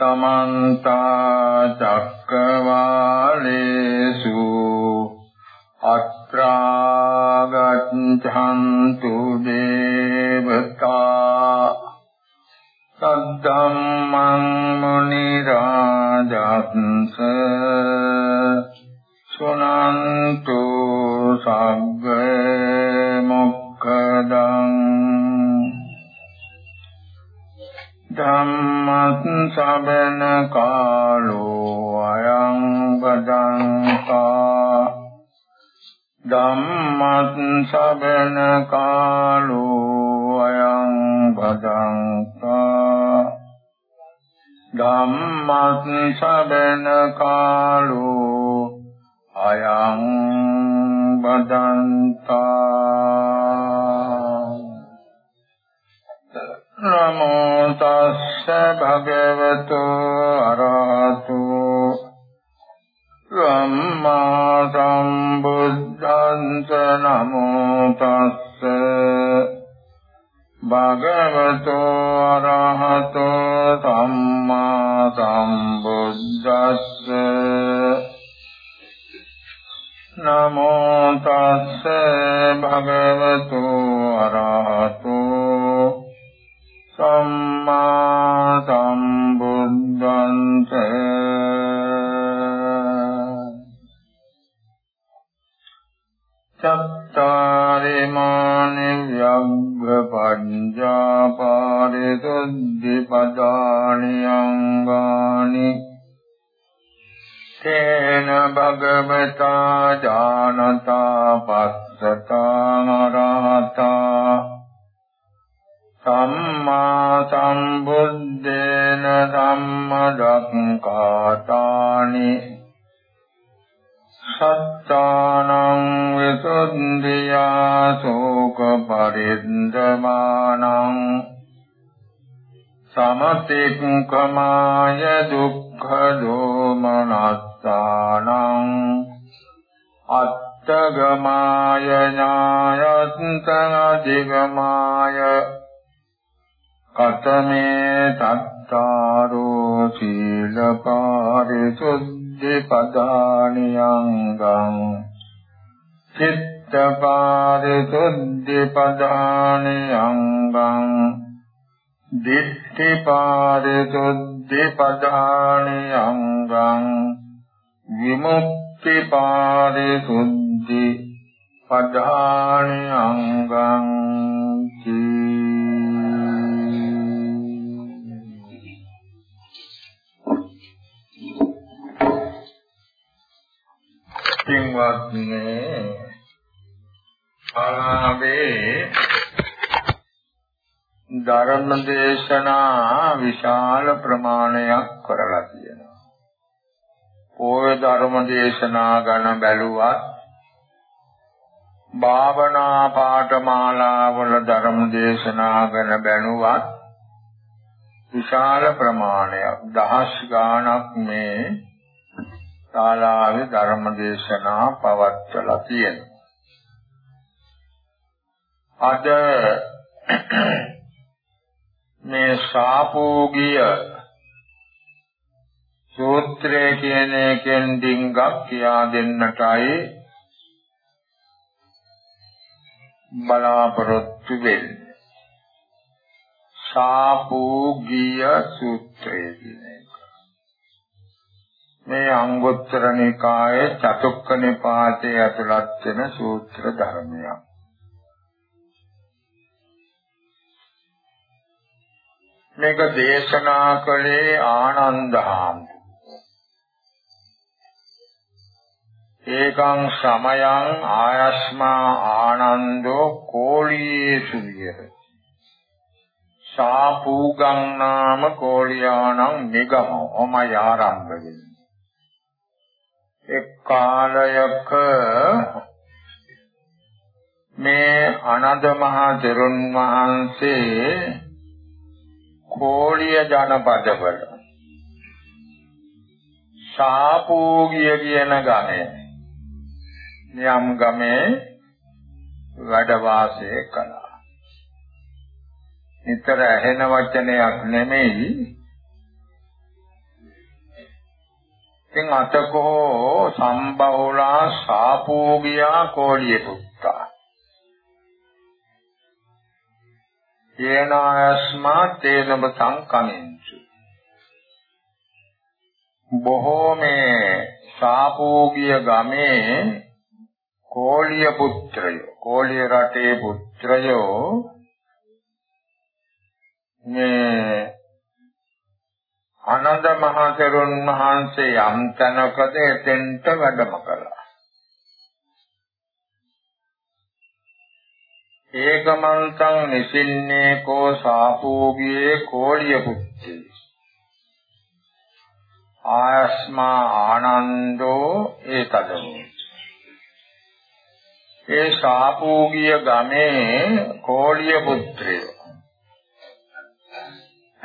समन्ता चक्रवालेषु अत्रागच्छन्तु देवता सद्धम्मं मुनिराजन्स සග්ග මොක්ඛදං ධම්මත් සබන කාලෝ අයං බදංකා ධම්මත් සබන කාලෝ අයං බදංකා ධම්මත් සබන කාලෝ පඤ්ඤා පාරිසුද්ධි පදානි අංගානි තේන භගවතා ඥානතා පස්සතා රහතා සම්මා සම්බුද්දේන සම්මදක්ඛාතානි සත්තානං විසුද්ධියා ශෝක පරිද්දමානං සමතික්කමාය දුක්ඛ දෝමනස් සානං අත්තගමාය ඥායත්තං අධිගමාය කතමේ තත්තාරෝ සීලපාරිසුද්ධි පදානියංගං චිත්තපාරිසුද්ධි පදානියංගං දිට්ඨිපාරිසුද්ධි පදානියංගං විමුක්ති පාරිසුද්ධි පධානි අංගං පින්වත්නි ආවේ ධර්ම දේශනා විශාල ප්‍රමාණයක් කරලා තියෙනවා. පොය ධර්ම දේශනා ගණ බැලුවත් භාවනා පාඨමාලාවල ධර්ම දේශනා ගැන බැලුවත් විශාල ප්‍රමාණයක් දහස් ගාණක් මේ ශාලාවේ ධර්ම දේශනා පවත්වලා තියෙනවා. අද මේ ශාපෝගිය සූත්‍රය කියන එකෙන් ඩිංගක් කියා දෙන්නටයි බලාපොරොත්තු වෙන්නේ. සාපෝගිය සූත්‍රය කියන එක. මේ අංගුත්තර නිකායේ චතුක්ක නිපාතයේ ඇතුළත් වෙන සූත්‍ර ධර්මයක්. මේක දේශනා කළේ ආනන්ද හාමුදුරුවෝ. ඒකං සමයං ආයස්මා ආනන්දෝ කෝලියේසු විහෙරති සාපූගං නාම කෝලියාණං නිගම ඔමයි ආරම්භ වෙන්නේ එක් කාලයක මේ අනද මහ තෙරුන් වහන්සේ කෝලිය ජනපදවල සාපූගිය කියන ගමේ යම් ගමේ වැඩ වාසය කළා. නිතර ඇහෙන වචනයක් නෙමෙයි. ඉතින් අතකෝ සම්බහුලා සාපෝගියා කෝලිය පුත්තා. යේනායස්මා තේනබ සංකමෙන්සු. බොහෝමේ සාපෝගිය ගමේ කෝලිය පුත්‍රයෝ කෝලිය රටේ පුත්‍රයෝ මේ ආනන්ද මහ තෙරුන් වහන්සේ යම් තැනකද එතෙන්ට වැඩම කළා. ඒකමන්තං නිසින්නේ කෝ සාපෝගියේ කෝලිය පුත්‍රය. ආයස්මා ආනන්දෝ ඒතදෝ ඒ සාපෝගිය ගමේ කෝලිය පුත්‍රයෝ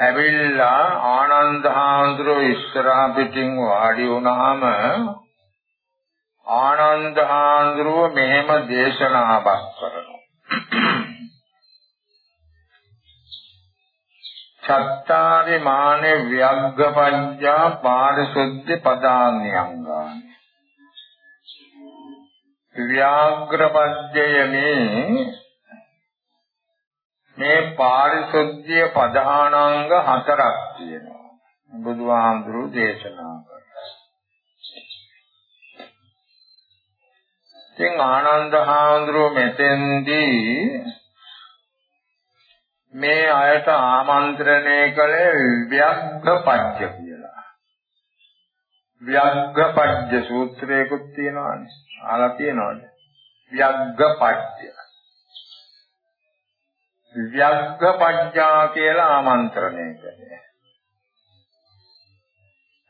ඇවිල්ලා ආනන්ද හාමුදුරුවෝ ඉස්සරහ පිටින් වාඩි වුණාම ආනන්ද හාමුදුරුවෝ මෙහෙම දේශනාවක් කරනවා. චත්තාරි මානේ ව්‍යග්ගපඤ්ඤා පාරිශුද්ධ පදාන්‍යංගානි ව්‍යාග්‍රපද්‍යයනේ මේ පාරිශුද්ධිය පධානාංග හතරක් තියෙනවා. බුදුහාමුදුරු දේශනා කරා. ඉතින් ආනන්ද හාමුදුරුව මෙතෙන්දී මේ අයට ආමන්ත්‍රණය කළේ ව්‍යග්ගපජ්ජ කියලා. ව්‍යග්ගපජ්ජ සූත්‍රයකුත් තියෙනවානේ. අහලා තියෙනවද? ව්‍යග්ගපජ්ජ ව්‍යග්ගපඤ්ඤා කියලා ආමන්ත්‍රණය කළේ.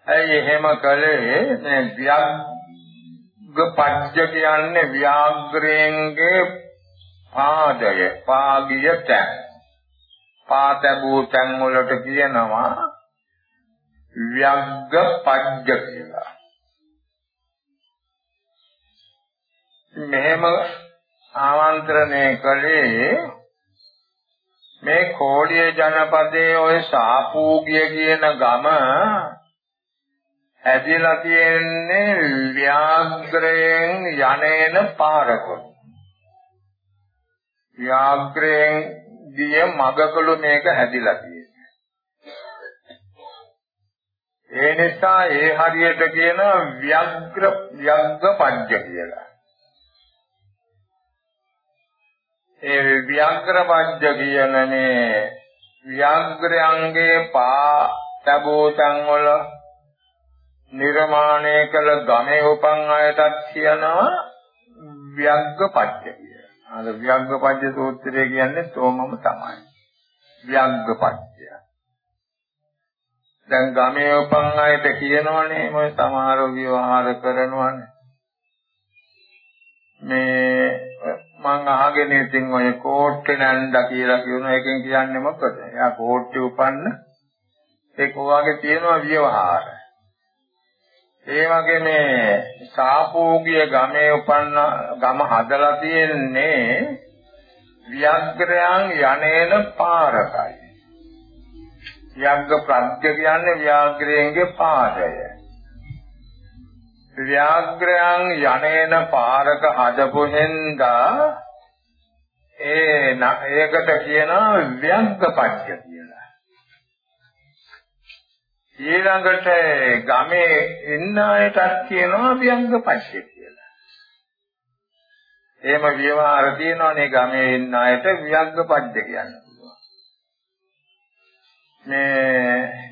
ඇයි එහෙම කළේ? මේ ව්‍යග්ගපඤ්ඤ කියන්නේ ව්‍යාග්‍රයෙන්ගේ පාදය, පාගිය තැන්. පාතබූ තැන් වලට කියනවා ව්‍යග්ගපඤ්ඤ කියලා. මෙහෙම ආමන්ත්‍රණය කළේ මේ කෝලිය ජනපදයේ ඔය සාපූගිය කියන ගම ඇදිලා තියෙන්නේ ව්‍යාග්‍රයෙන් යන්නේන පාරකොත්. ව්‍යාග්‍රයෙන් ගිය මගකළු මේක හැදිලා තියෙන්නේ. ඒ නිසා ඒ හරියට කියන ව්‍යග්‍ර ව්‍යග්ග පඤ්ච කියලා. ඒ ව්‍යාග්‍රපද්ද කියනනේ ව්‍යාග්‍රයන්ගේ පා තබෝ තන්වල නිර්මාණය කළ ගමේ උපන් අයටත් කියනවා ව්‍යග්ගපද්ද කියලා. අර ව්‍යග්ගපද්ද සූත්‍රය කියන්නේ තෝමම තමයි. ව්‍යග්ගපද්ද. දැන් ගමේ උපන් අයට කියනවනේ මොය සමහර විවහාර කරනවනේ. මේ මං අහගෙන ඉතින් ඔය කෝට්ටේ නැන්දා කියලා කියන එකෙන් කියන්නේ මොකද? එයා කෝට්ටේ උපන්න ඒක ඔයගේ තියෙනවා විවහාර. ඒ වගේ මේ සාපෝගිය ගමේ උපන්න ගම හදලා තියෙන්නේ ව්‍යග්‍රයන් යන්නේන පාරකයි. ව්‍යග්ග ප්‍රත්‍ය කියන්නේ ව්‍යාග්‍රයන්ගේ පාදය. ව්‍යාග්‍රයන් යන්නේන පාරක හදපු හින්දා ඒ ඒකට කියනවා ව්‍යංගපච්ච කියලා. ඊළඟට ගමේ ඉන්න අයටත් කියනවා ව්‍යංගපච්ච කියලා. එහෙම විවහාර තියෙනවානේ ගමේ ඉන්න අයට ව්‍යංගපච්ච කියන්න පුළුවන්. මේ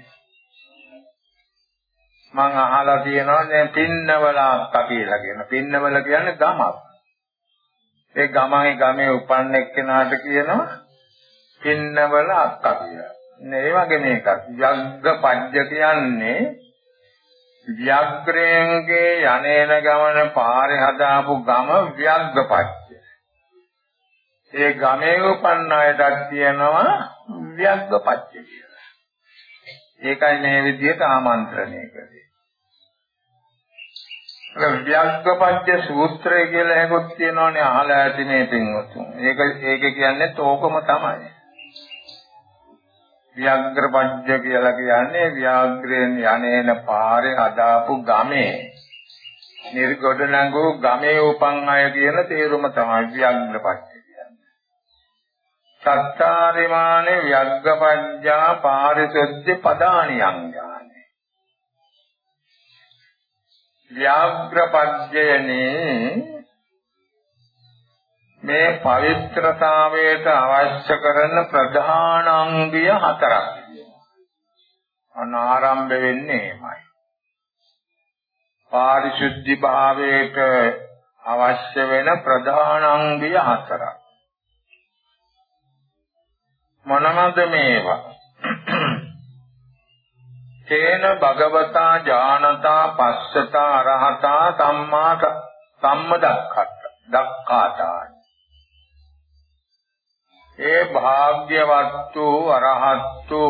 මං අහලා තියෙනවා දැන් පින්නවල අක්කා කියලා කියන. පින්නවල කියන්නේ ගමක්. ඒ ගමයි ගමේ උපන්න එක්කෙනාට කියනවා පින්නවල අක්කා කියලා. මේ වගේ මේකක්. යග්ග පජ්ජ කියන්නේ ව්‍යග්‍රයන්ගේ යන්නේන ගමන පාරේ හදාපු ගම ව්‍යග්ග පජ්ජ. ඒ ගමේ උපන්න අයටත් කියනවා ව්‍යග්ග පජ්ජ කියලා. ඒකයි මේ විදිහට ආමන්ත්‍රණය කළේ. ව්‍යග්ගපච්ච සූත්‍රය කියලා එකක් තියෙනවානේ අහලා ඇති මේ පින්වතුන්. ඒක ඒක කියන්නේ තෝකම තමයි. ව්‍යග්ගපච්ච කියලා කියන්නේ ව්‍යාග්‍රයෙන් යන්නේන පාරේ හදාපු ගමේ නිර්ගොඩ නඟු ගමේ උපන් අය කියන තේරුම තමයි ව්‍යග්ගපච්ච කියන්නේ. සත්තාරිමානේ ව්‍යග්ගපඤ්ඤා පාරිසුද්ධ පදානියං ව්‍යාග්‍රපද්‍යයනේ මේ පවිත්‍රතාවයට අවශ්‍ය කරන ප්‍රධානාංගය හතරක් අනාරම්භ වෙන්නේ එමය. පාරිශුද්ධි භාවයට අවශ්‍ය වෙන ප්‍රධානාංගය හතරක්. මොනවද මේවා? තේන භගවතා ඥානතා පස්සතා අරහතා සම්මා සම්මදක්ඛත් දක්ඛාතා ඒ භාග්‍යවත්තු අරහත්තු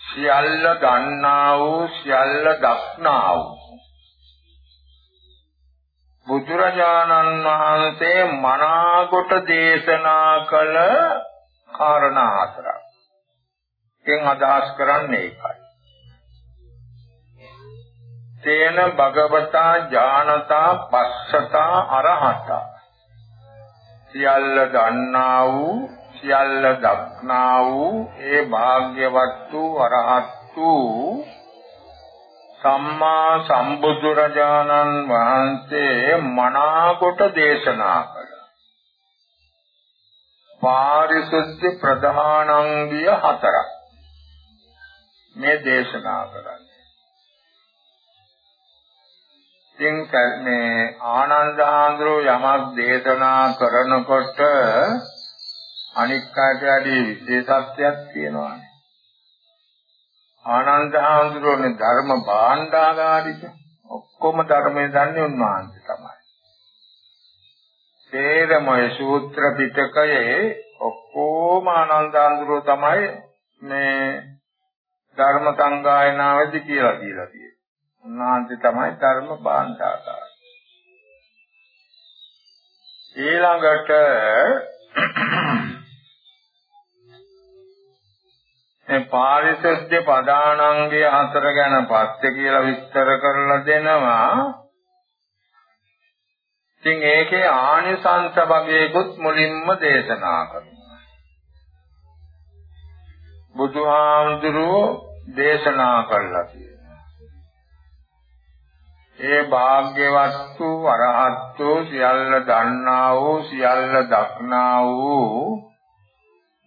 සියල්ල ගන්නා වූ සියල්ල දක්නා වූ. බුදුරජාණන් වහන්සේ මනාකොට දේශනා කළ කාරණා හතරක් එකෙන් අදහස් කරන්නේ ඒකයි. තේන භගවතා ඥානතා පස්සතා අරහතා සියල්ල දන්නා වූ සියල්ල දක්නා වූ ඒ භාග්‍යවත් වූ අරහත් වූ සම්මා සම්බුදුරජාණන් වහන්සේ මනාකොට දේශනා කළා. පාරිශුද්ධ ප්‍රධානංගිය හතරක්. මේ දේශනා කරන්නේ. ඉතින් මේ ආනන්ද ආන්දරෝ යමක් දේශනා කරනකොට අනික් කාට වැඩි විශේෂත්වයක් තියෙනවානේ. ආනන්ද ආන්දරෝනේ ධර්ම භාණ්ඩාගාරික ඔක්කොම ධර්මයේ දන්නේ උන්වහන්සේ තමයි. තේරමය සූත්‍ර පිටකයේ ඔක්කොම ආනන්ද ආන්දරෝ තමයි මේ ධර්ම සංගායනාවේදී කියලා දීලා තියෙන්නේ. උන්වහන්සේ තමයි ධර්ම බාන්ධාකාර. ඊළඟට මේ පාරිශුද්ධ පදානංගය හතර ගැන පස්සේ කියලා විස්තර කරලා දෙනවා. ඉතින් ඒකේ ආනිසංස වගේකුත් මුලින්ම දේශනා කරනවා. බුදුහාමුදුරුවෝ දේශනා කළා කියනවා. ඒ භාග්‍යවත් වූ අරහත් වූ සියල්ල දන්නා වූ සියල්ල දක්නා වූ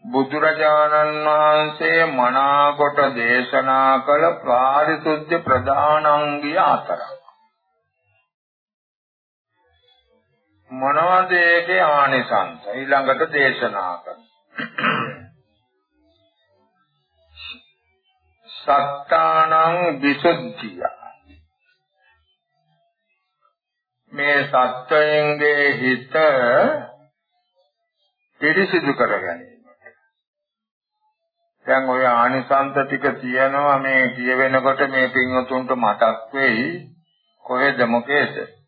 බුදුරජාණන් වහන්සේ මනාකොට දේශනා කළ පාරිශුද්ධ ප්‍රධානංගිය හතරක්. මොනවද ඒකේ ආනිසංස? ඊළඟට දේශනා කරනවා. සත්තානං විසුද්ධිය. මේ සත්වයන්ගේ හිත පිරිසිදු කර ගැනීමට දැන් ඔය ආනිසංස ටික තියෙනවා මේ කියවෙනකොට මේ පින්වතුන්ට මතක් වෙයි කොහෙද මොකේද?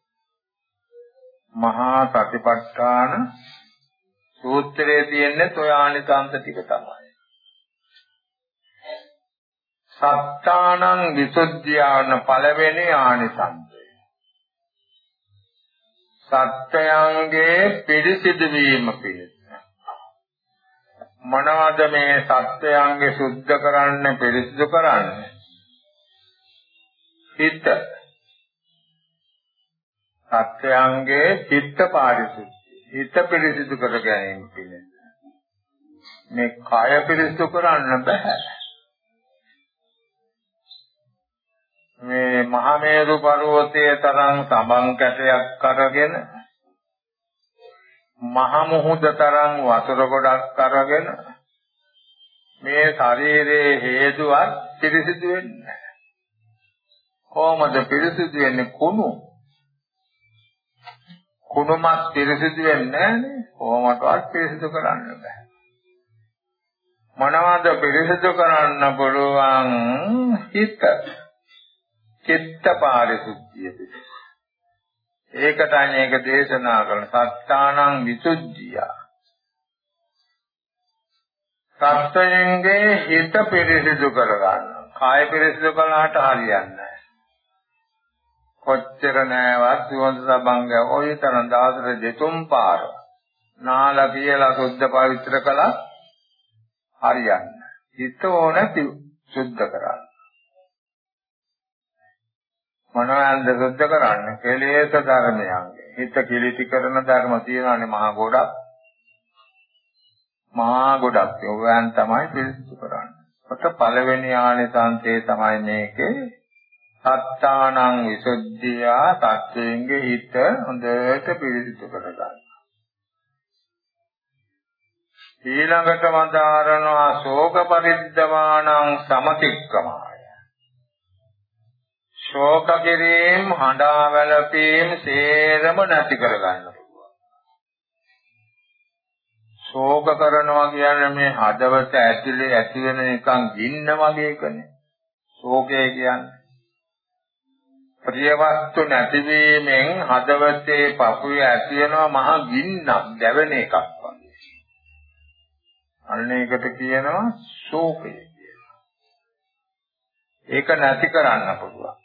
මහා සතිපට්ඨාන සූත්‍රයේ තියෙන්නේ ඔය ආනිසංස ටික තමයි සත්තානං විසුද්ධියාන පළවෙනි ආනිසංසය. සත්‍යයන්ගේ පිරිසිදු වීම පිණිස. මොනවද මේ සත්‍යයන්ගේ සුද්ධ කරන්න පිරිසිදු කරන්නේ? හිත. සත්‍යයන්ගේ චිත්ත පාරිශුද්ධිය. හිත පිරිසිදු කර ගැනීම පිණිස. මේ කය පිරිසිදු කරන්න බෑ. මේ මහමේරු පර්වතයේ තරම් සබන් කැටයක් අරගෙන මහ මුහුද තරම් වතුර ගොඩක් අරගෙන මේ ශරීරයේ හේතුවත් පිරිසිදු වෙන්නේ කොහොමද පිරිසිදු වෙන්නේ කුණු කුණුමත් පිරිසිදු වෙන්නේ නැහැ කොහොමදවත් පිරිසිදු කරන්න බෑ මොනවද පිරිසිදු කරන්න පුළුවන් හිත චිත්ත පාරිශුද්ධිය පිණිස. ඒකටයි මේක දේශනා කරන සත්තානං විසුද්ධිය. සත්‍යයෙන්ගේ හිත පිරිසිදු කරගන්න. කාය පිරිසිදු කළාට හරියන්නේ කොච්චර නෑවත් සුවඳ සබංග ඔය තරම් දවසට දෙතුන් පාර නාලා කියලා සුද්ධ පවිත්‍ර කළා හරියන්නේ. හිත ඕන සුද්ධ කරන්න. මොනවාන්ද සුද්ධ කරන්නේ? කෙලෙස් ධර්මයන්ගේ. හිත කිලිටි කරන ධර්ම තියෙනවානේ මහා ගොඩක්. මහා ගොඩක් ඒවෙන් තමයි පිළිසිදු කරන්නේ. කොට පළවෙනි ආනිසංසය තමයි මේකේ සත්තානං විසුද්ධියා සත්‍යයෙන්ගේ හිත හොඳට පිළිසිදු කරගන්න. ඊළඟට වදාරනවා ශෝක පරිද්දවානං සමතික්කමාය. ශෝක කිරීම හඬා වැළපීම් සේරම නැති කරගන්න පුළුවන්. ශෝක කරනවා කියන්නේ මේ හදවත ඇතුලේ ඇති වෙන නිකන් ගින්න වගේ එකනේ. ශෝකය කියන්නේ ප්‍රිය වස්තු නැතිවීමෙන් හදවතේ පපුවේ ඇති වෙනවා මහ ගින්නක් දැවෙන එකක් වගේ. අන්න ඒකට කියනවා ශෝකය කියලා. ඒක නැති කරන්න පුළුවන්.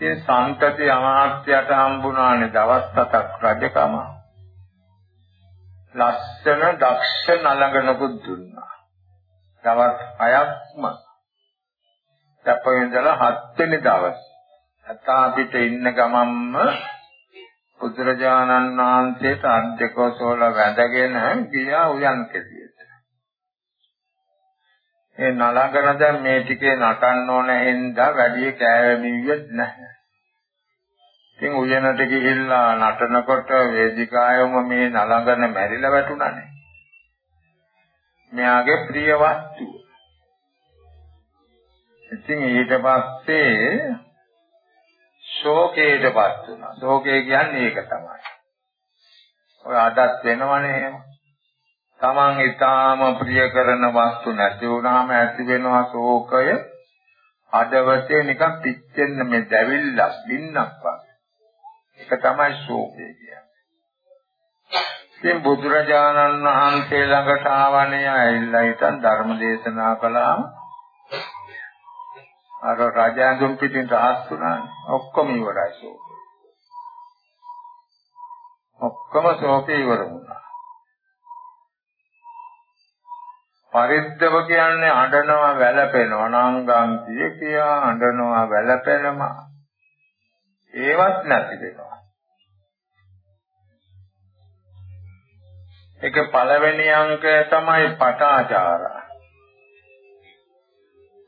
ඒ සන්තති අමාත්‍යයට හම්බුණානේ දවස් හතක් රජකම. ලස්සන දක්ෂ නලඟනකුත් දුන්නා. දවස් 6ක්ම සැපෙන්දලා හත් වෙනි දවස්. අතා පිට ඉන්න ගමම්ම බුදුරජාණන් වහන්සේට අධ්‍යක්ෂෝල වැඳගෙන ගියා උයන් කෙදියට. ඒ නලංගන දැන් මේ ටිකේ නටන්න ඕන හින්දා වැඩි කෑවෙමියෙත් නැහැ. ඉතින් උයනට ගිහිල්ලා නටනකොට වේදිකායම මේ නලංගන මැරිලා වැටුණානේ. මෙයාගේ ප්‍රිය වස්තුව. ඉතින් ඊට පස්සේ ශෝකයටපත් වුණා. ශෝකය කියන්නේ ඒක තමයි. ඔය අදත් වෙනවනේ එහෙම. Taman ඊටාම ප්‍රිය කරන වස්තු නැති වුණාම ඇති වෙනවා ශෝකය. අදවසේ නිකන් පිච්චෙන්න මේ දැවිල්ලක් දින්නක් වගේ. ඒක තමයි ශෝකය කියන්නේ. ඉතින් බුදුරජාණන් වහන්සේ ළඟට ආවනේ ඇවිල්ලා හිටන් ධර්ම දේශනා කළාම අර රජාඳුන් පිටින් රහස් වුණානේ. ඔක්කොම ඉවරයි ශෝකේ. ඔක්කොම ශෝකේ ඉවර වුණා. පරිද්දව කියන්නේ අඬනවා වැළපෙනවා නංගන්තිය කියා අඬනවා වැළපෙනවා. ඒවත් නැති වෙනවා. ඒක පළවෙනි අංකය තමයි පටාචාරා.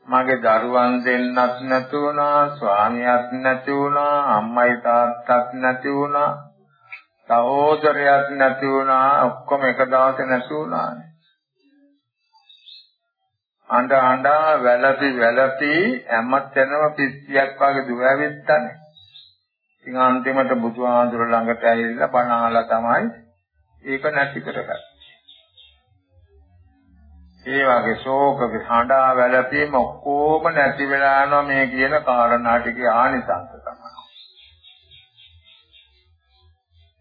මගේ දරුවන් දෙන්නත් නැති වුණා ස්වාමියාත් නැති වුණා අම්මයි තාත්තත් නැති වුණා සහෝදරයක් නැති වුණා ඔක්කොම එක දවසේ නැති වුණානේ අඬ අඬ වැළපි වැළපි හැමතැනම පිස්සියක් වගේ දුවැවිත්තනේ ඉතින් අන්තිමට බුදුහාඳුර ළඟට ඇවිල්ලා බණ අහලා තමයි ඒක නැති කරගත්තේ. ඒ වගේ ශෝක හඬා වැළපීම ඔක්කොම නැති වෙලා යනවා මේ කියන කාරණා ටිකේ ආනිසංස තමයි.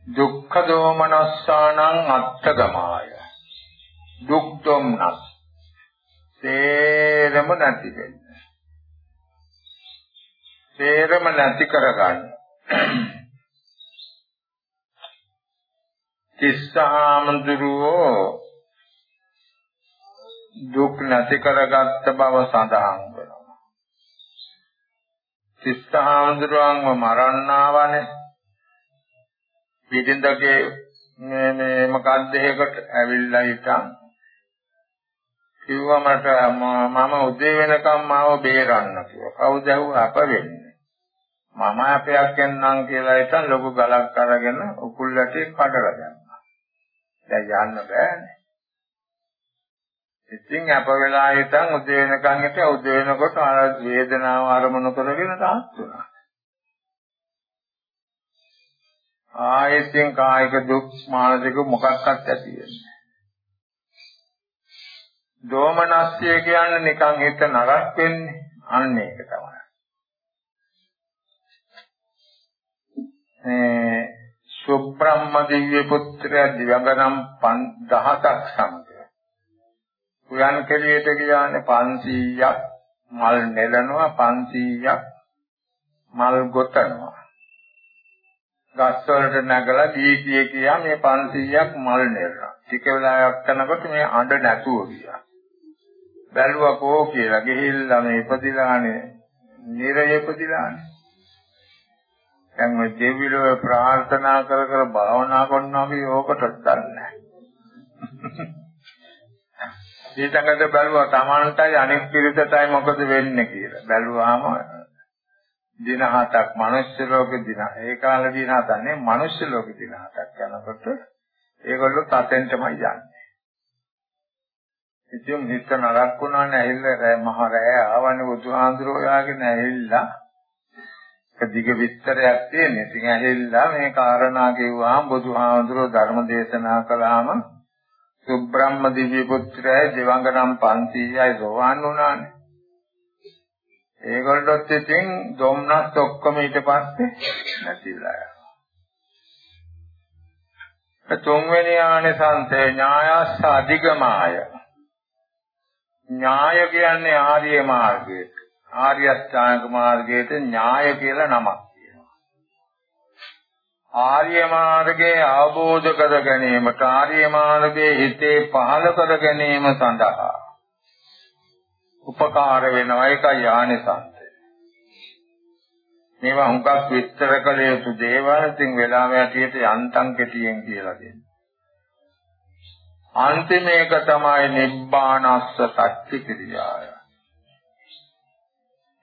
දුක්ඛ දෝමනස්සානං අත්තගමාය. දුක් දුම්නස්. සේරම නැති වෙන්න. සේරම නැති කරගන්න. තිස්සහාමඳුරෝ දුක් නැති කරගත්ත බව සඳහන් වෙනවා. සිස්සහාඳුරන්ව මරන්නාවනේ. පිටින්දගේ මේ මේ මොකක්ද ඒකට ඇවිල්ලා හිටන් කිව්වා මට මම උදේ වෙනකම් මාව බේරන්න කිව්වා. කවුද ඇහුවා අප වෙන්නේ. මම අපයක් එන්නම් කියලා හිටන් ලොකු ගලක් අරගෙන උකුල් යටේ කඩලා දැම්මා. දැන් යන්න බෑනේ. ඉතින් අප වෙලා හිටන් උදේ වෙනකන් හිට උදේ වෙනකොට අර වේදනාව අරමුණු කරගෙන තාත් වුණා. ආයෙත්ෙන් කායික දුක් මානසික මොකක්වත් ඇති වෙන්නේ. දෝමනස්ය කියන්නේ නිකන් හිත නරක් වෙන්නේ. අන්න ඒක තමයි. මේ සුබ්‍රහ්ම දිව්‍ය පුත්‍රය දිවඟනම් 1000ක් සමග. උයන් කෙලියට ගියානේ 500ක් මල් නෙලනවා 500ක් මල් ගොතනවා. ගස් වලට නැගලා දීතිය කියා මේ 500ක් මල් නෙලනවා. ටික වෙලාවක් යනකොට මේ අඬ නැතුව ගියා. බැලුවා කෝ කියලා ගිහිල්ලා මේ ඉපදිලානේ නිරය ඉපදිලානේ. දැන් මේ දෙවිලෝ ප්‍රාර්ථනා කර කර භාවනා කරනවා කිය ඕකට දන්නේ ඊටඟට බැලුවා Tamanටයි අනෙක් පිරිසටයි මොකද වෙන්නේ කියලා. බැලුවාම දින හතක් මනුෂ්‍ය ලෝකේ දින ඒ කාලේ දින හතක් නේ මනුෂ්‍ය ලෝකේ දින හතක් යනකොට ඒගොල්ලෝ තතෙන්ටමයි යන්නේ. ඉතින් හිත නරක් වුණා නැහිල්ල මහ රෑ ආවනේ බුදුහාඳුරෝ යාගෙන ඇහිල්ලා දිග විස්තරයක් තියෙන. ඉතින් ඇහිල්ලා මේ කාරණා කිව්වහම බුදුහාඳුරෝ ධර්ම දේශනා කළාම සුබ්‍රහ්ම දිව්‍ය පුත්‍රයයි දෙවඟනම් 500යි සෝවාන් වුණානේ. ඒගොල්ලොත් ඉතින් ධම්නස් ඔක්කොම ඊට පස්සේ නැතිලා යනවා. තුන්වෙනි ආනිසංසය ඥායස්ස අධිගමාය. ඥාය කියන්නේ ආර්ය මාර්ගයට. ආර්ය අෂ්ටාංග මාර්ගයට ඥාය කියලා නමක් තියෙනවා. ආර්ය මාර්ගයේ අවබෝධ කර ගැනීමට ආර්ය මාර්ගයේ හිතේ පහළ කර ගැනීම සඳහා උපකාර වෙනවා ඒකයි ආනිසංසය. මේවා හුඟක් විස්තර කළ යුතු දේවල් ඉතින් වෙලාව යටියට යන්තම් කෙටියෙන් කියලා දෙන්න. අන්තිම එක තමයි නිබ්බානස්ස සත්‍ය ක්‍රියාව.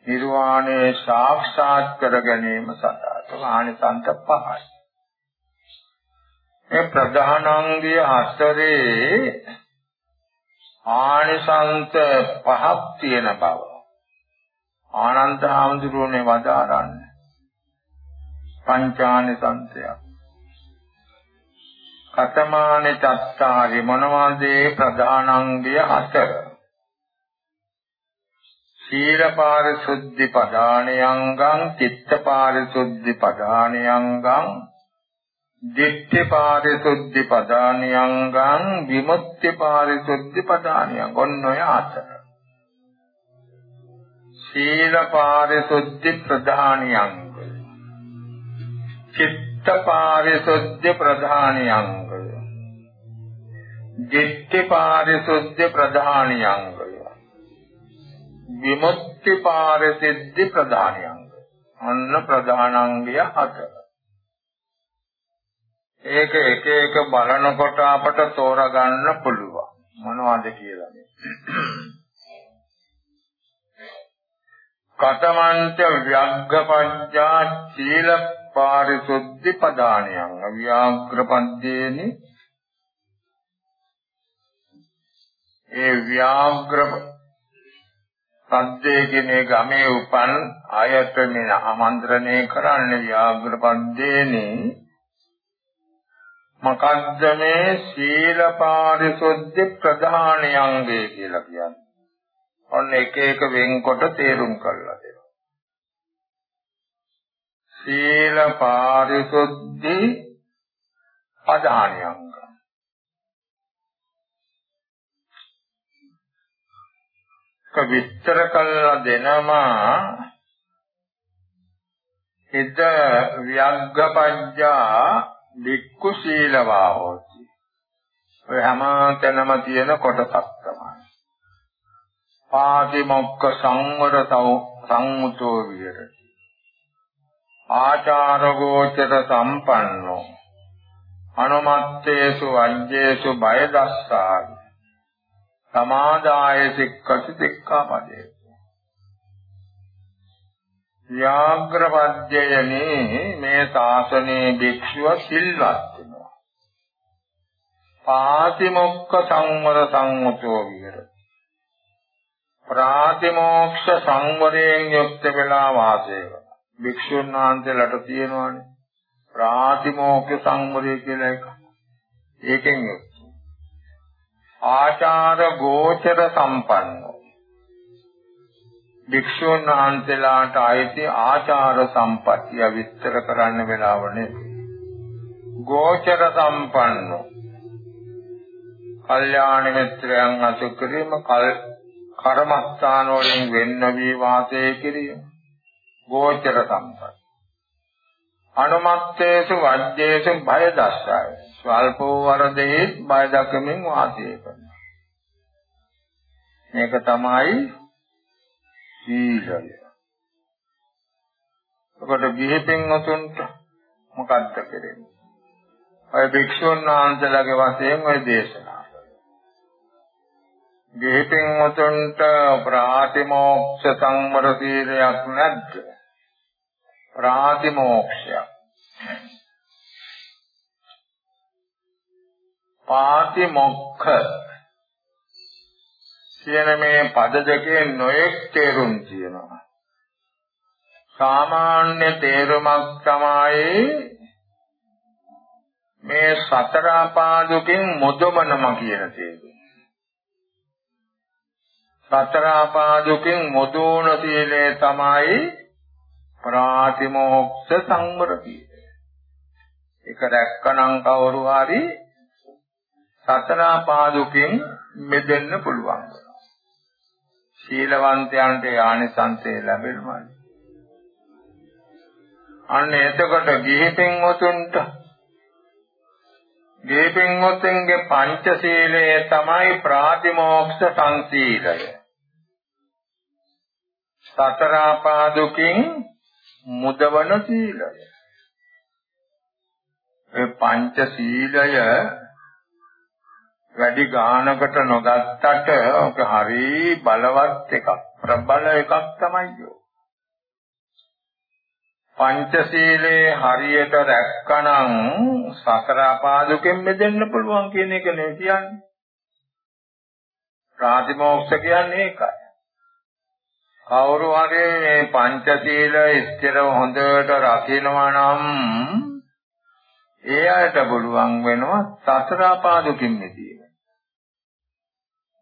නිර්වාණය සාක්ෂාත් කර ගැනීම සඳහා ආනිසංස පහයි. මේ ප්‍රධානාංගය හතරේ ආනිසංස පහක් තියෙන බව. ආනන්ද හාමුදුරුවනේ වදාරන්නේ. පංචානිසංසයක් කතමානේ චත්තාරි මොනවද ප්‍රධානාංගය හතර සීල පාරිශුද්ධි පදානයංගං චිත්ත පාරිශුද්ධි පදානයංගං දිට්ඨි පාරිශුද්ධි පදානියංගං විමුක්ති පාරිශුද්ධි පදානියං ඔන්න ඔය හතර සීල පාරිශුද්ධි ප්‍රධානියංග චිත්ත පාරිශුද්ධි ප්‍රධානියංග දිට්ඨි පාරිශුද්ධි ප්‍රධානියංග විමුක්ති පාරිශුද්ධි ප්‍රධානියංග අන්න ප්‍රධානාංගය හතර. ඒක එක එක බලනකොට අපට තෝරගන්න පුළුවන්. මොනවද කියලා මේ. කතමන්ත ව්‍යග්ගපඤ්ඤා සීල පාරිශුද්ධි පදානියං. අව්‍යාග්‍රපද්දේනි ඒ ව්‍යාග්‍ර සද්දේ කියන්නේ ගමේ උපන් ආයතනෙ ආමන්ත්‍රණය කරන්නේ ව්‍යාග්‍රපද්දේනි මොකද්ද මේ සීල පාරිශුද්ධ ප්‍රධාන අංගය කියලා කියන්නේ. ඔන්න එක එක වෙන්කොට තේරුම් කරලා දෙනවා. සීල පාරිශුද්ධි ප්‍රධාන අංග. විස්තර කළා දෙනවා හිත ව්‍යග්ගපඤ්ඤා දික්කු සීලවා හොති. ඔය හැම තැනම තියෙන කොටසක් තමයි. පාදිමොක්ක සංවර සංමුතෝ විහෙරති. ආචාර ගෝචර සම්පන්නෝ අනුමත්තේසු අඤ්ඤේසු බය දස්සාවි. සමාදාය සික්ඛති සික්ඛාපදේ. ව්‍යාග්‍රපද්‍යයනේ මේ ශාසනයේ භික්ෂුව සිල්වත් වෙනවා. පාතිමොක්ඛ සංවර සංවතෝ විහෙර. ප්‍රාතිමෝක්ෂ සංවරයෙන් යුක්ත වෙලා වාසය කරන. භික්ෂුන් වහන්සේලාට තියෙනවානේ. ප්‍රාතිමෝක්ෂ සංවරය කියලා එක. ඒකෙන් යුක්ත. ආචාර ගෝචර සම්පන්නෝ භික්ෂුන් වහන්සේලාට අයිති ආචාර සම්පත්තිය විස්තර කරන්න වෙලාව නෙමෙයි. ගෝචර සම්පන්න. කල්යාණ මිත්‍රයන් අසු කිරීම කල් කර්මස්ථාන වලින් වෙන්න වී වාසය කිරීම. ගෝචර සම්පන්න. අනුමත්තේසු වජ්ජේසු භය දස්සාය. ස්වල්පෝ වරදේ භය දකමින් වාසය කරනවා. මේක තමයි සීලය. ඔකට ගිහිපින් උතුන්ට මොකද්ද කරන්නේ? ඔය භික්ෂුන් වහන්සේලාගේ වශයෙන් ඔය දේශනා. ගිහිපින් උතුන්ට ප්‍රාතිමෝක්ෂ සංවර සීලයක් නැද්ද? ප්‍රාතිමෝක්ෂයක්. පාතිමොක්ඛ කියන මේ පද දෙකේ නොයෙක් තේරුම් තියෙනවා. සාමාන්‍ය තේරුමක් තමයි මේ සතර ආපාදුකින් මුදවනම කියන තේරුම. සතර ආපාදුකින් මුදෝන සීලය තමයි ප්‍රාතිමෝක්ෂ සංවර කියන්නේ. ඒක දැක්කනම් කවුරු හරි සතර පාදුකින් මෙදෙන්න පුළුවන්. සීලවන්තයන්ට ආනිසංසය ලැබෙනවා. අන්න එතකොට ගිහිපින් උතුන්ට ගිහිපින් උතුන්ගේ පංචශීලය තමයි ප්‍රාතිමෝක්ෂ සංසීලය. සතර පාදුකින් මුදවන සීලය. ඒ පංචශීලය වැඩි ගානකට නොගත්තට ඔක හරි බලවත් එකක් ප්‍රබල එකක් තමයි පංචශීලයේ හරියට රැක්කනම් සතර අපාදුකෙන් මිදෙන්න පුළුවන් කියන එක නේ කියන්නේ. ප්‍රාතිමෝක්ෂ කියන්නේ ඒකයි. කවුරු හරි මේ පංචශීල ස්ථිරව හොඳට රකින්නවා නම් ඒ අයට පුළුවන් වෙනවා සතර අපාදුකින් මිදෙන්න.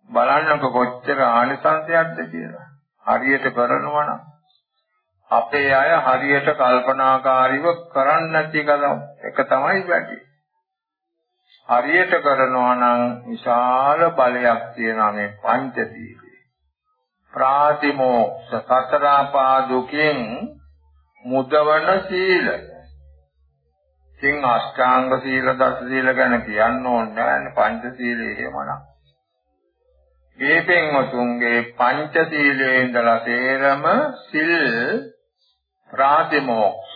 බලන්නකො කොච්චර ආනිසංසයක්ද කියලා. හරියට කරනවා නම් අපේ අය හරියට කල්පනාකාරීව කරන්නේ නැති එක තමයි වැඩි. හරියට කරනවා නම් විශාල බලයක් තියෙනවා මේ පංචශීලයේ. ප්‍රාතිමෝක්ෂ සතරපාදුකින් මුදවන සීලය. ඉතින් අෂ්ටාංග සීල දස සීල ගැන කියන්න ඕනේ නැහැ පංචශීලයේ එහෙමනම්. මේ පෙන්වතුන්ගේ පංචශීලයේ ඉඳලා තේරම සිල් ප්‍රාතිමෝක්ෂ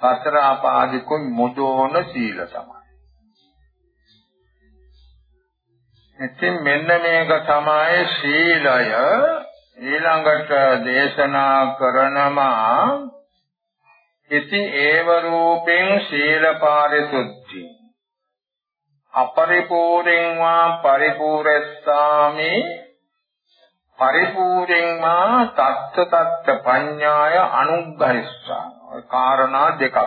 සතර ආපාදිකුන් මුදෝන සීල තමයි. ඉතින් මෙන්න මේක තමයි සීලය ඊළඟට දේශනා කරනවා ඉති ඒව රූපෙන් සීල පාරිසුද්ධි අපරිපූර්ණං වා පරිපූර්ණස්සාමි පරිපූර්ණං වා තත්ත තත්ත පඤ්ඤාය අනුග්‍රහිස්සා ඔය කාරණා දෙකක්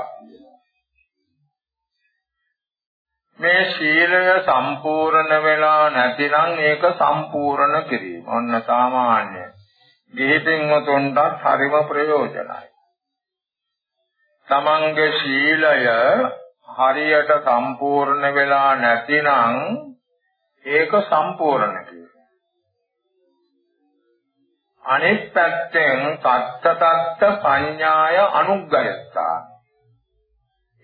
මේ ශීලය සම්පූර්ණ වෙලා නැතිනම් ඒක සම්පූර්ණ කිරීම. ඔන්න සාමාන්‍ය. ගිහිපින් උතුන්ටත් හරිම ප්‍රයෝජනයි. තමන්ගේ ශීලය හරියට සම්පූර්ණ වෙලා නැතිනම් ඒක සම්පූර්ණ කියනවා. අනිත් පැත්තෙන් තත්ත තත්ත පඤ්ඤාය අනුග්‍රහයතා.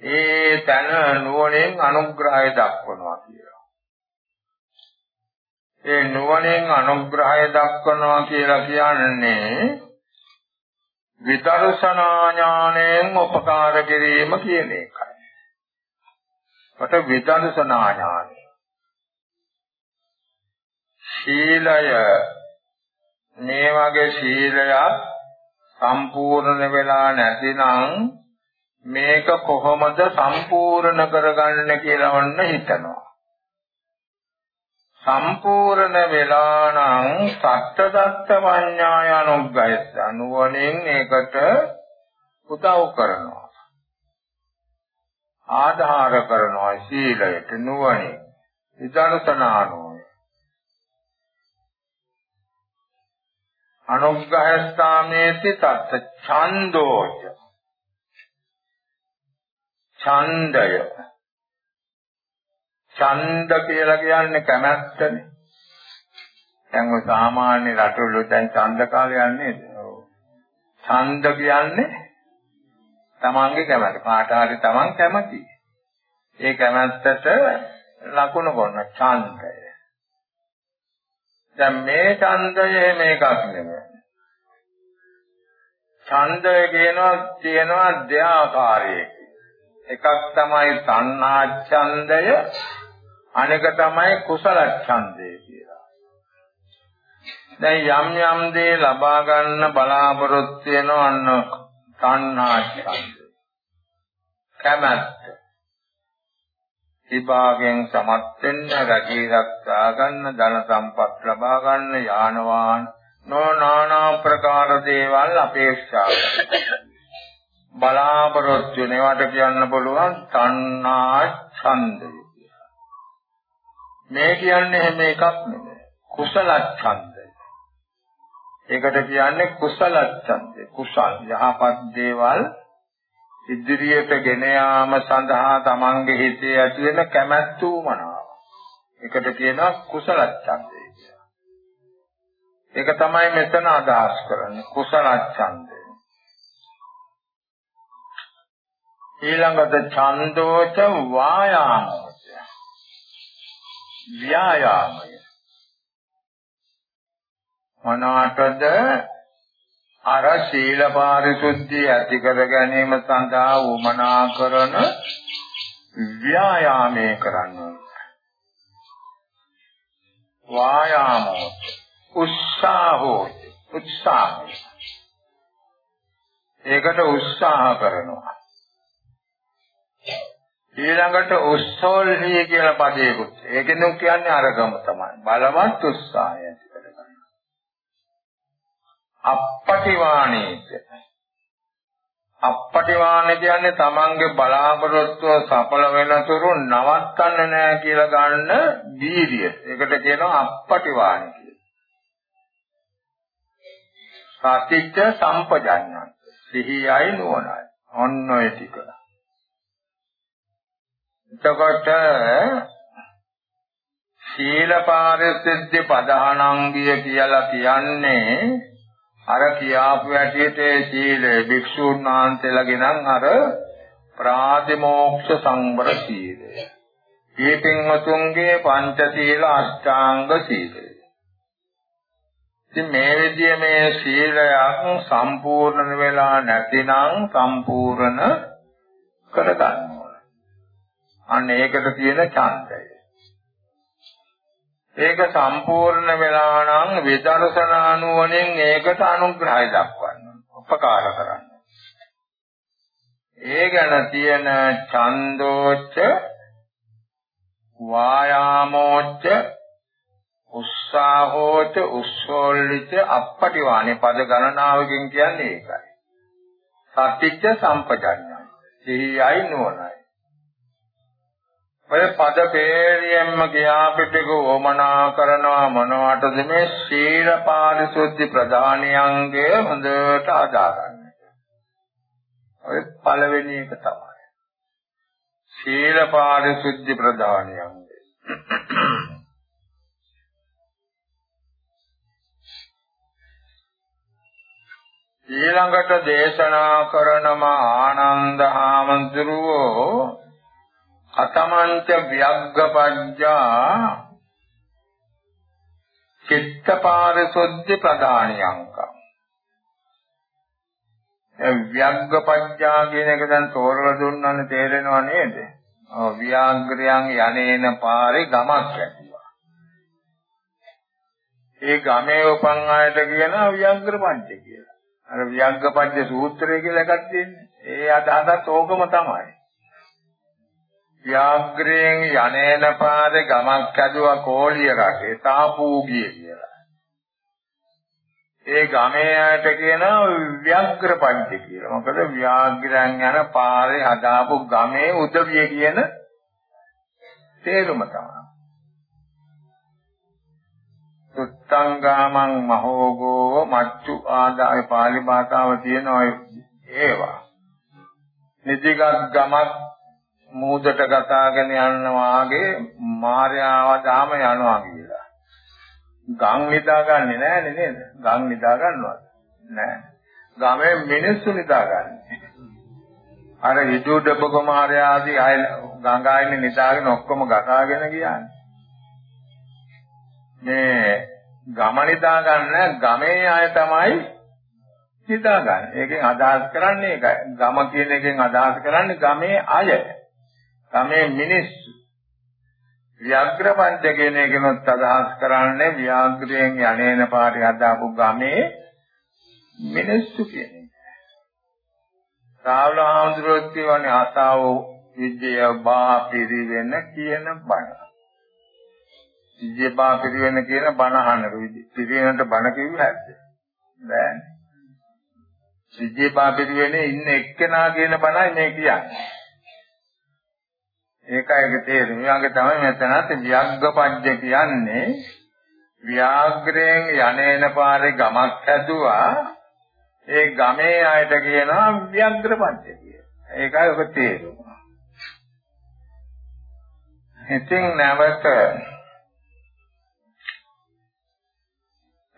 ඒ තන නුවණෙන් අනුග්‍රහය දක්වනවා කියලා. ඒ නුවණෙන් අනුග්‍රහය දක්වනවා කියලා කියන්නේ විදර්ශනා ඥාණයෙන් උපකාර කිරීම කියන එකයි. කොට විදර්ශනා ඥානය. ශීලය මේ වගේ ශීලයක් සම්පූර්ණ වෙලා නැතිනම් මේක කොහොමද සම්පූර්ණ කරගන්න කියලා වන්න හිතනවා. සම්පූර්ණ වෙලා නම් සත්‍යදත්ත පඤ්ඤාය අනුග්‍රහය අනුවණෙන් ඒකට උදව් කරනවා. ආධාර කරනවා සීලයට නුවණේ විදර්ශනානුව අනුග්‍රහස්ථාමේති තත් ඡන්தோච ඡන්දය. ඡන්ද කියලා කියන්නේ කැමැත්තනේ. දැන් ඔය සාමාන්‍ය රටවල දැන් ඡන්ද කාලය යන්නේ ඡන්ද කියන්නේ තමන්ගේ කැමැත්ත කාට හරි තමන් කැමති ඒ කැමැත්තට ලකුණු කරන ඡන්දය දැන් මේ ඡන්දය මේකක් නෙමෙයි. ඡන්දය කියනවා තියෙනවා දෙආකාරයක. එකක් තමයි තණ්හා ඡන්දය අනෙක තමයි කුසල ඡන්දය කියලා. දැන් යම් යම් දේ ලබා ගන්න බලාපොරොත්තු වෙන අන්න තණ්හා ඡන්දය. කැමැත්ත. විභාගයෙන් සමත් වෙන්න රැකී රක්ෂා ගන්න ධන සම්පත් ලබා ගන්න යාන වාහන නොනානා ප්‍රකාර දේවල් අපේක්ෂා බලාපොරොත්තු වෙනවට කියන්න පුළුවන් තණ්හා ඡන්දය මේ කියන්නේ හැම එකක් නෙමෙයි. කුසල ඡන්දය ඒකට කියන්නේ කුසල ඡන්දය කුසල් යහපත් දේවල් ඉදිරියට ගෙන යාම සඳහා තමන්ගේ හිතේ ඇති වෙන කැමැත්ත උමනාව. ඒකට කියනවා කුසල ඡන්දය කියලා. ඒක තමයි මෙතන අදහස් කරන්නේ කුසල ඡන්දය. ඊළඟට ඡන්දෝච වායාමෝච ව්‍යායාමය මොනකටද අර සීල පාරිශුද්ධිය ඇති කර ගැනීම සඳහා උමනා කරන ව්‍යායාමයේ කරන්න වායාමෝ උත්සාහෝ. උත්සාහය ඒකට උත්සාහ කරනවා. ඊළඟට උස්සෝල්හි කියලා පදයකුත්. ඒකෙන් කියන්නේ අරගම තමයි. බලවත් උත්සාහය. අපපටිවාණේත අපපටිවාණ කියන්නේ තමන්ගේ බලාපොරොත්තුව සඵල වෙනතුරු නවත්තන්න නෑ කියලා ගන්න දීර්ය. ඒකට කියනවා අපපටිවාණ කියලා. සතිච්ච සම්පජඤ්ඤං. සිහියයි නුවණයි. ඔන්න ඔය ටික. එතකොට සීල පාරිශුද්ධ පදහණංගිය කියලා කියන්නේ අර කියාපු ඇටියට සීල භික්ෂුන් වහන්සේලාගේ නම් අර ප්‍රාතිමෝක්ෂ සංවර සීලය. දීපින්වතුන්ගේ පංචශීල අෂ්ටාංග සීලය. ඉතින් මේ විදිහේ මේ සීලයක් සම්පූර්ණ වෙලා නැතිනම් සම්පූර්ණ කරගන්න ඕන. අන්න ඒකට තියෙන ඡන්දය. ඒක සම්පූර්ණ වෙලා නම් විදර්ශනා නුවණින් ඒකට අනුග්‍රහය දක්වන්න උපකාර කරන්න. ඒ ගැන තියෙන ඡන්දෝච්ච වායාමෝච්ච උස්සාහෝච උස්සෝල්ලිච අපපටිවානේ පද ගණනාවකින් කියන්නේ ඒකයි. සත්‍ත්‍ය සම්පජඤ්ඤය. සිහියයි නුවණයි. ඔය පද පේරියෙන්ම ගියා පිටක වමනා කරනවා මොනවටද මේ සීල පාරිශුද්ධි ප්‍රධානියංගය හොඳට අදාගන්න. ඔය පළවෙනි එක තමයි. සීල පාරිශුද්ධි ප්‍රධානියංගය. ඊළඟට දේශනා කරනම ආනන්ද හාමුදුරුවෝ අතමංච ව්‍යග්ගපඤ්ඤා චිත්තපාරිශුද්ධි ප්‍රධානියංකම් දැන් ව්‍යග්ගපඤ්ඤා කියන එක දැන් තෝරලා දුන්නානේ තේරෙනව නේද? ඔව් ව්‍යාග්‍රයන් යන්නේන පාරේ ගමක් ඇතිවා. ඒ ගමේ උපන් අයට කියනවා ව්‍යග්ගපඤ්ඤ කියලා. අර ව්‍යග්ගපඤ්ඤ සූත්‍රය කියලා එකක් තියෙන්නේ. ඒ අදහසත් ඕකම තමයි. ව්‍යාග්‍රයෙන් යන්නේන පාරේ ගමක් ඇදුවා කෝලිය රටේ තාපූගිය කියලා. ඒ ගමේ අයට කියනවා ව්‍යාග්‍ර පංච කියලා. මොකද ව්‍යාග්‍රයන් යන පාරේ හදාපු ගමේ උදවිය කියන තේරුම තමයි. සුත්තංගාමං මහෝගෝ මච්චු ආදාය පාලි භාෂාව තියෙන ඒවා. නිදිගත් ගමක් මූදට ගතාගෙන යනවා වගේ මායාව දාම යනවා කියලා. ගම් නිදාගන්නේ නැහැ නේද? ගම් නිදා ගන්නවද? නැහැ. ගමේ මිනිස්සු නිදාගන්නේ. අර විදුඩබ කුමාරයා ආදී අය ගංගායිනේ නිදාගෙන ඔක්කොම ගසාගෙන ගියානේ. මේ ගම නිදා ගන්න ගමේ අය තමයි නිදා ගන්න. ඒකෙන් අදහස් කරන්නේ ඒකයි. ගම කියන එකෙන් අදහස් කරන්නේ ගමේ අය. ගමේ මිනිස්සු. ව්‍යාග්‍රපංච කියන එකනොත් අදහස් කරන්නේ ව්‍යාග්‍රයෙන් යන්නේන පාරේ අදාපු ගමේ මිනිස්සු කියන එක. සාවල හාමුදුරුවෝ කියවනේ ආසාව විද්‍ය බා පිරිවෙන කියන බණ. විද්‍යපා පිරිවෙන කියන බණ අහනක පිරිවෙනට බණ කිව්ව හැද්ද? බෑනේ. විද්‍යපා පිරිවෙනේ ඉන්න එක්කෙනා කියන බණයි මේ කියන්නේ. ඒකයි ඒක තේරුම. ඊළඟ තමයි මෙතනත් ව්‍යග්ගපජ්ජ කියන්නේ ව්‍යාග්‍රයෙන් යන්නේන පාරේ ගමක් හැදුවා ඒ ගමේ අයට කියනවා ව්‍යග්‍රපජ්ජ කියලා. ඒකයි ඔක තේරුම. ඉතින් නැවත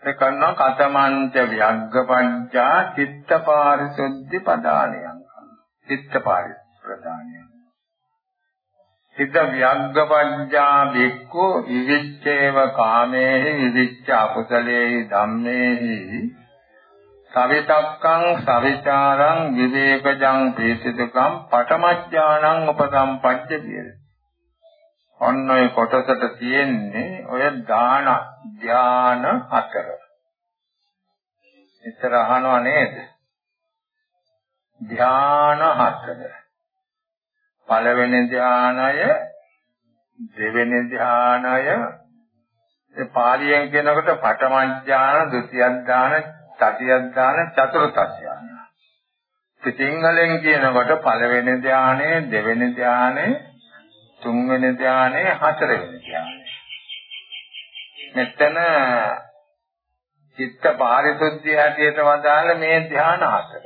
එකන්න කතමන්ත ව්‍යග්ගපංචා චිත්ත පාරිශුද්ධි පදානියං චිත්ත පාරිප්‍රදානියං සිත ව්‍යග්ගපංචා බික්ඛු විවිච්ඡේව කාමේහි විවිච්ඡ අකුසලේහි ධම්මේහි සවිතක්කං සවිචාරං විවේකජං පීසිතකම් පඨමඥානං උපසම්පජ්ජ කියලා ඔන්න ඔය කොටසට තියෙන්නේ ඔය දාන ධාන හතර. ඉතර අහනව නේද? ධාන හතර. පළවෙනි ධානය, දෙවෙනි ධානය, ඒ පාලියෙන් කියනකොට පඨම ධාන, ဒုတိ ය ධාන, තතිය ධාන, චතුර්ථ ධාන. සිංහලෙන් කියනකොට පළවෙනි ධානය, දෙවෙනි ධානය තුන්වෙනි ධානය හතරවෙනි ධානය. මෙතන චිත්ත පාරිශුද්ධිය හැටියට වදාළ මේ ධාන හතර.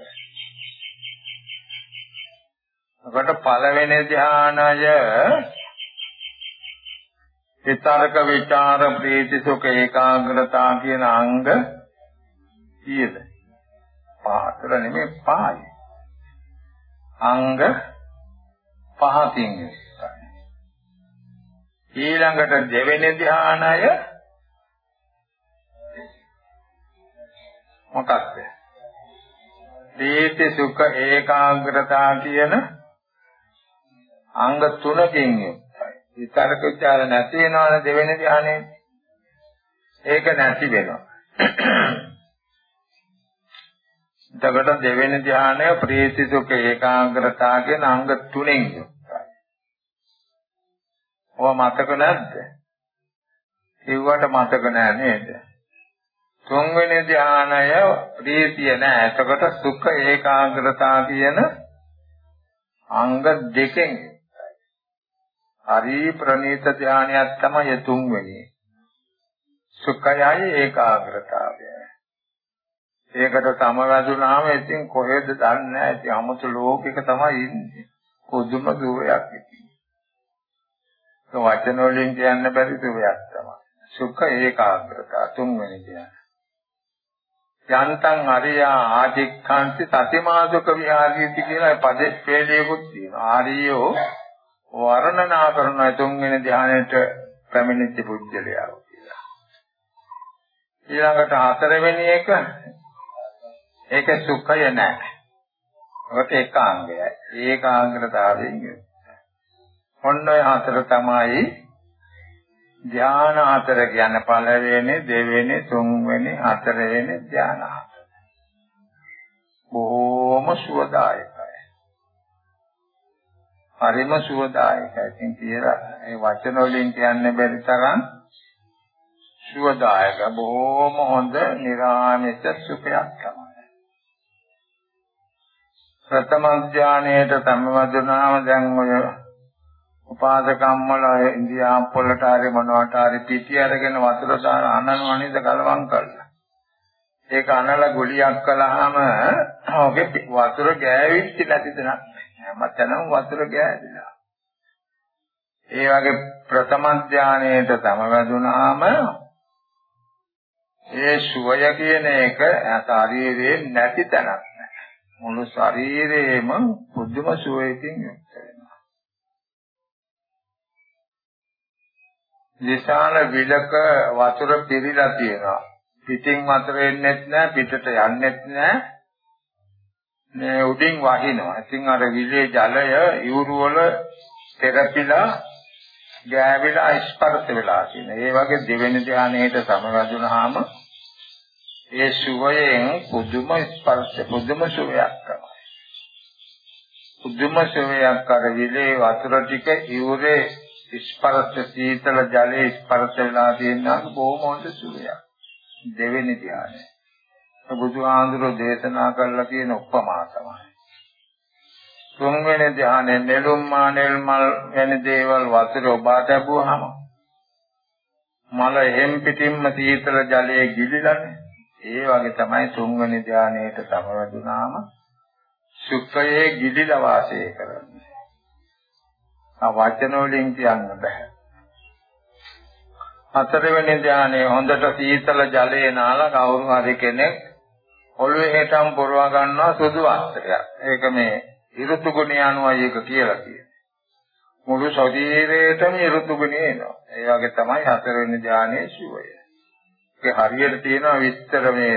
ඔකට පළවෙනි ධානය විතරක විචාර ප්‍රීති සුඛ ඒකාග්‍රතාව කියන අංග කීයද? පහතර නෙමෙයි පහයි. අංග පහකින් ඊළඟට දෙවෙනි ධානය මොකක්ද? දීති සුඛ ඒකාග්‍රතාව කියන අංග තුනකින් යුක්තයි. විතරක විචාර නැති වෙනවනේ දෙවෙනි ධානයේ. ඒක නැති වෙනවා. එතකොට දෙවෙනි ධානය ප්‍රීති සුඛ ඒකාග්‍රතාව කියන අංග තුනෙන් යුක්තයි. ඔය මතක නැද්ද? කිව්වට මතක නෑ නේද? තුන්වෙනි ධානය ප්‍රීතිය නෑ. එතකොට සුඛ ඒකාග්‍රතාව කියන අංග දෙකෙන් හරි ප්‍රණීත ධානයක් තමයි තුන්වෙනි. සුඛයයි ඒකාග්‍රතාවය. ඒකට සමවැදුනාම ඉතින් කොහෙද දන්නේ නැහැ. ඉතින් 아무තු ලෝකෙක තමයි ඉන්නේ. කොදුම දුරයක් ඉතින්. වචන වලින් කියන්න බැරි සුවයක් තමයි. සුඛ ඒකාග්‍රතාව තුන්වෙනි ධ්‍යාන. යන්තං අරියා ආදික්ඛන්ති සතිමාසුක විහාරීති කියලා පදේ පේලියකුත් තියෙනවා. ආරියෝ වර්ණනා කරන තුන්වෙනි ධ්‍යානෙට පැමිණිච්ච පුජ්‍යලයා කියලා. ඊළඟට හතරවෙනි එක ඒක සුඛය නෑ. ඔකට ඒකාංගයයි. ඒකාංගතාවයෙන් යුක්තයි. ඔන්න ඔය හතර තමයි ධාන හතර කියන්නේ පළවෙනි, දෙවෙනි, තුන්වෙනි, හතරවෙනි ධාන හතර. බොහොම සුවදායකයි. හරිම සුවදායකයි. ඉතින් කියලා ඒ වචන වලින් කියන්න බැරි තරම් සුවදායක බොහොම හොඳ නිරාමිත සුඛයක් තමයි. ප්‍රථම ඥානයේට සම්වදුනාම දැන් ඔය උපාදකම් වල ඉන්දියාම් පොළට හරි මොනවට හරි පිටි අරගෙන වතුර දාන අනනවා නේද කලවම් කරලා. ඒක අනලා ගුලියක් කළාම ඔගේ වතුර ගෑවිච්ච නැතිද හැමතැනම වතුර ගෑවිලා. ඒ වගේ ප්‍රථම ධානයේට සමවැදුනාම ඒ සුවය කියන එක ශරීරයේ නැති තැනක් නෑ. මුළු ශරීරයේම පුදුම සුවයකින් යුක්ත වෙනවා. විශාල විලක වතුර පිරීලා තියෙනවා. පිටින් වතුර එන්නෙත් නෑ පිටට යන්නෙත් නෑ. මේ උඩින් වහිනවා. ඉතින් අර විලේ ජලය ඉවුරු වල තෙරපිලා ගෑවිලා ස්පර්ශ වෙලා තියෙන. ඒ වගේ දෙවෙනි ධානයේට සමවැදුනහම ඒ සුවයෙන් පුදුම ස්පර්ශ පුදුම සුවයක් තමයි. පුදුම සුවයක් අර විලේ වතුර ටික ඉවුරේ ස්පර්ශ සීතල ජලයේ ස්පර්ශ වෙලා තියෙනවා බොහොම හොඳ සුවයක්. දෙවෙනි ධානය. බුදුහාඳුරෝ දේශනා කළා කියන උපමා තමයි. තුන්වෙනි ධානයේ නෙළුම් මානෙල් මල් වැනි දේවල් වතුර ඔබා තැබුවාම මල එහෙම් පිටින්ම සීතල ජලයේ ගිලිලානේ. ඒ වගේ තමයි තුන්වෙනි ධානයේට සමවැදුනාම සුඛයේ ගිලිලා වාසය කරන්නේ. ආ වචන වලින් කියන්න බෑ. හතරවෙනි ධානයේ හොඳට සීතල ජලයේ නාලා කවුරු හරි කෙනෙක් ඔළුවේ හෙටම් පොරවා ගන්නවා සුදු වස්ත්‍රයක්. ඒක මේ ඍතු ගුණය අනුවයි ඒක කියලා කියන්නේ. මුළු ශරීරයටම ඍතු ගුණය එනවා. ඒ වගේ තමයි හතරවෙනි ධානයේ සුවය. ඒක හරියට තියෙනවා විස්තර මේ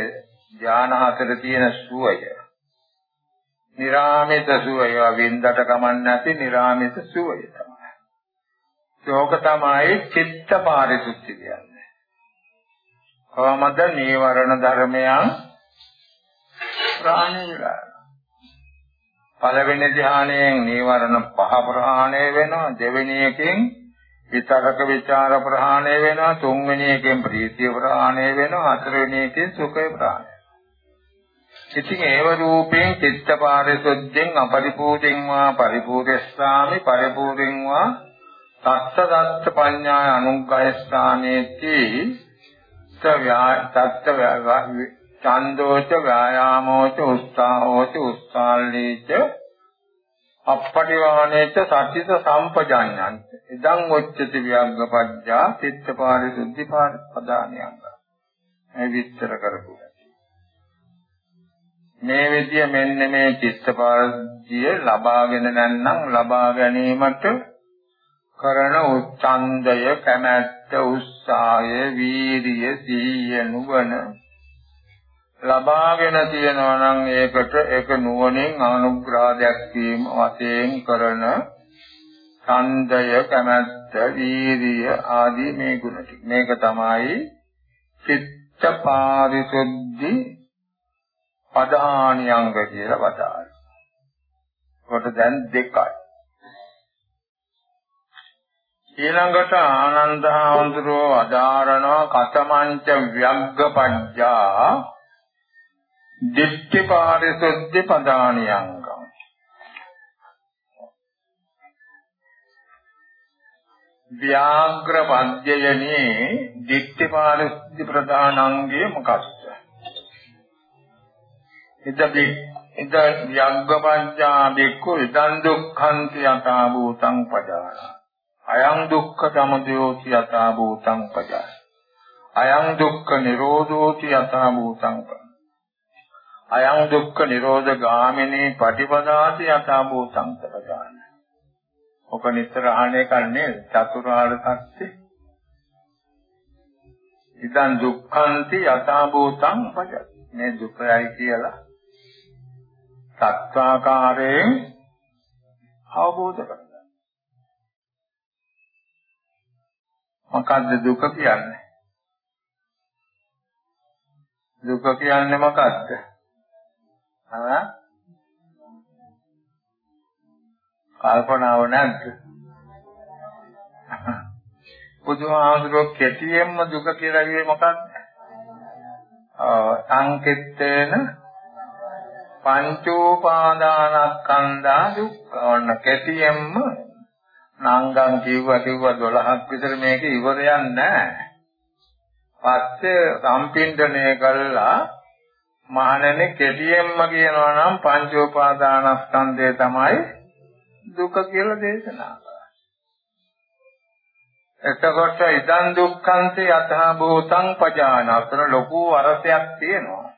ධාන හතර තියෙන සුවය. නිරාමිත සුවය වින්දට කමන්නේ නැති නිරාමිත සුවය තමයි. ඒක තමයි චිත්ත පාරිශුද්ධිය කියන්නේ. කොහොමද නීවරණ ධර්මයන් ප්‍රාණය වෙලා පළවෙනි ධානයෙන් නීවරණ පහ ප්‍රහාණය වෙනවා දෙවෙනි එකෙන් විතරක ਵਿਚාර ප්‍රහාණය වෙනවා තුන්වෙනි එකෙන් ප්‍රීතිය ප්‍රහාණය වෙනවා හතරවෙනි එකෙන් සුඛය ප්‍රහාණය ඉතින් ඒව රූපයෙන් චිත්ත පාරිශුද්ධෙන් අපරිපූර්ණෙන් වා පරිපූර්ණස්සාමි පරිපූර්ණෙන් වා තත්ත දත්ත පඤ්ඤාය අනුග්ගයස්ථානේති තත්ත ඡන්தோච ව්‍යායාමෝච උත්සාහෝච උත්සාල්ලීච අපපටිවාණේච සත්‍යිත සම්පජාඤ්ඤන්ත ඉදං උච්චති ව්‍යග්ගපජ්ජා චිත්තපාරි සුද්ධිපාරි පදානියංග මේ විස්තර කරපු මේ විදිය මෙන්න මේ චිත්තපාරජිය ලබාගෙන නැත්නම් ලබා ගැනීමට කරන උච්ඡන්දය කැමැත්ත උත්සාහය වීරිය සීය නුවණ ලබාගෙන තියෙනවා නම් ඒකට ඒක නුවණින් අනුග්‍රහ දැක්වීම වශයෙන් කරන ඡන්දය කැමැත්ත වීරිය ආදී මේ ගුණ ටික මේක තමයි චිත්ත පාරිශුද්ධි පදානියංග කියලා වදාළේ. කොට දැන් දෙකයි. ඊළඟට ආනන්ද හාමුදුරුවෝ අදාරනවා කතමංච ව්‍යග්ගපඤ්ඤා දිට්ඨි පාරිශුද්ධ පදානියංගම් ව්‍යාග්‍ර මධ්‍යයනේ දිට්ඨි පාරිශුද්ධ ප්‍රධානාංගය මොකක්ද? ඉදබි ඉද ව්‍යග්ගපඤ්ඤා බික්ඛු ඉදං දුක්ඛන්ති යථා භූතං පජාන අයං දුක්ඛ සමුදයෝති යථා භූතං පජාන අයං දුක්ඛ නිරෝධෝති යථා භූතං පජාන අයං දුක්ඛ නිරෝධ ගාමිනී පටිපදාති යථා භූතං සරදාන. ඔක නිතර අහන්නේ කන්නේ චතුරාර්ය සත්‍ය. ඉදන් දුක්ඛන්ති යථා භූතං පජ. මේ දුකයි කියලා සත්‍යාකාරයෙන් අවබෝධ කරගන්න. මොකද්ද දුක කියන්නේ? දුක කියන්නේ මොකක්ද? ආ කල්පනාව නැද්ද? බුදුහාමුදුරුවෝ කෙටියෙන්ම දුක කියලා කිව්වේ මොකක්ද? සංකිට්ඨේන පංචෝපාදානස්කන්ධා දුක්ඛ. ඔන්න කෙටියෙන්ම අංගම් කිව්වා කිව්වා 12ක් විතර මේක ඉවරයක් නැහැ. පස්සේ සම්පින්දණය කළා මහණෙනි කෙටියෙන්ම කියනවා නම් පංච උපාදානස්කන්ධය තමයි දුක කියලා දේශනා කරා. එතකොට ඉදන් දුක්ඛන්ති යතහ භූතං පජානතර ලොකු අරසයක් තියෙනවා.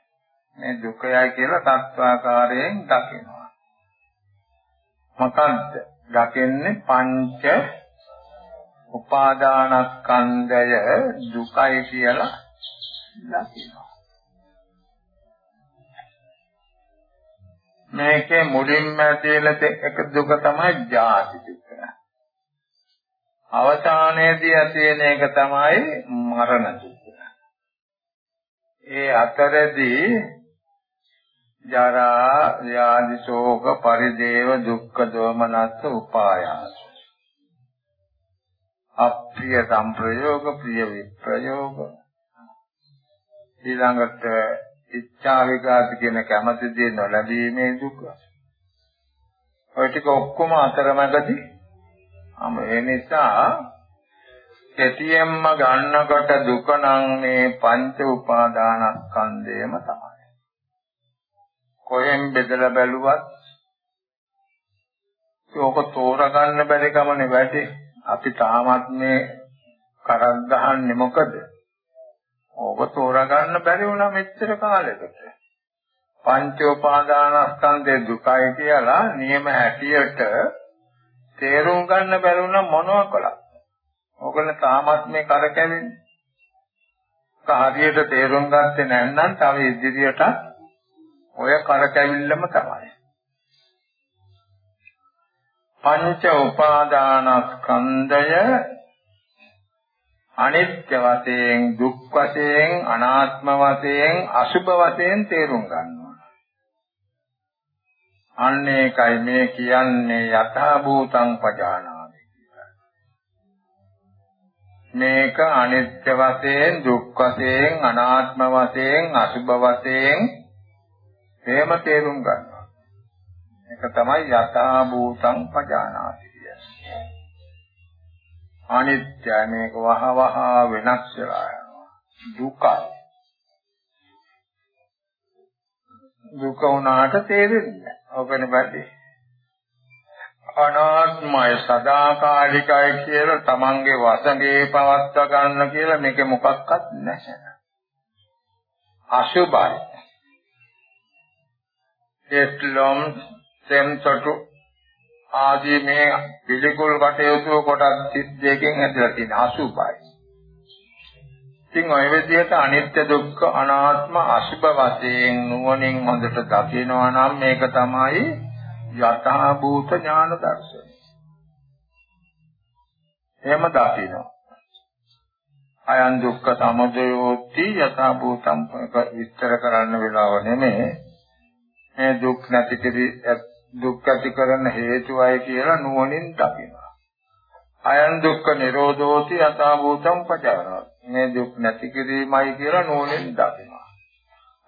මේ දුකයයි කියලා තත්වාකාරයෙන් දකිනවා. මොකද්ද? දකින්නේ පංච උපාදානස්කන්ධය දුකයි කියලා දකිනවා. මේකේ මුලින්ම තියෙන එක දුක තමයි ජාති දුක. අවසානයේදී ඇති වෙන එක තමයි මරණ දුක. ඒ අතරදී ජරා ව්‍යාධි ශෝක පරිදේව දුක්ඛ දෝමනස්ස උපායාස අප්‍රිය සංප්‍රයෝග ප්‍රිය විප්‍රයෝග ඊළඟට ඉච්ඡා විකාශ කියන කැමැති දේ නොලැබීමේ දුක. ඔය ටික ඔක්කොම අතරමැදදී අම ඒ නිසා කෙටියෙන්ම ගන්නකොට දුක නම් මේ පංච උපාදානස්කන්ධයම තමයි. කොහෙන් බෙදලා බැලුවත් ඕක තෝරගන්න බැරි කමනේ වැඩි. අපි තාමත් මේ කරක් ගහන්නේ මොකද? ඕක තෝරගන්න බැරි වුණා මෙච්චර කාලෙකට. පංච උපාදානස්කන්ධේ දුකයි කියලා නියම හැටියට තේරුම් ගන්න බැරි වුණා මොනව කළා. ඕගොල්ලෝ තාමත් මේ කරකැවෙන්නේ. හරියට තේරුම් ගත්තේ නැත්නම් තව ඉදිරියට ඔය කරකැවිල්ලම තමයි. පංච උපාදානස්කන්ධය අනිත්‍ය වශයෙන් දුක් වශයෙන් අනාත්ම වශයෙන් අසුභ වශයෙන් තේරුම් ගන්නවා. අන්න ඒකයි මේ කියන්නේ යථා භූතං පජානාමි මේක අනිත්‍ය වශයෙන් දුක් වශයෙන් අනාත්ම වශයෙන් අසුභ වශයෙන් එහෙම තේරුම් ගන්නවා. ඒක තමයි යථා භූතං පජානාති කියන්නේ. අනිත්‍ය මේක වහ වහ වෙනස් වෙලා යනවා. දුකයි. දුක උනාට තේරෙන්නේ ඔබනේ බැදී. අනාත්මය සදාකාලිකයි කියලා තමන්ගේ වසඟේ පවත්වා ගන්න කියලා මේක මොකක්වත් නැහැ. අසුභයි. එස්ලොම් සෙම්සොටු ආදී මේ පිළිකුල් කටයුතු කොටස් 32කින් ඇදලා තියෙන අසුභයි. ඉතින් ඔය විදිහට අනිත්‍ය දුක්ඛ අනාත්ම අසුභ වශයෙන් නුවණින් හොඳට දකිනවා නම් මේක තමයි යථා භූත ඥාන දර්ශනය. එහෙම දකිනවා. අයං දුක්ඛ සමුදයෝති යථා භූතම් විස්තර කරන්න වෙලාව නෙමෙයි. මේ දුක් නැති කිරි දුක් ඇති කරන හේතුවයි කියලා නුවණින් දකිනවා. අයං දුක්ඛ නිරෝධෝති යථා භූතං පචාරා. මේ දුක් නැති කිරීමයි කියලා නුවණින් දකිනවා.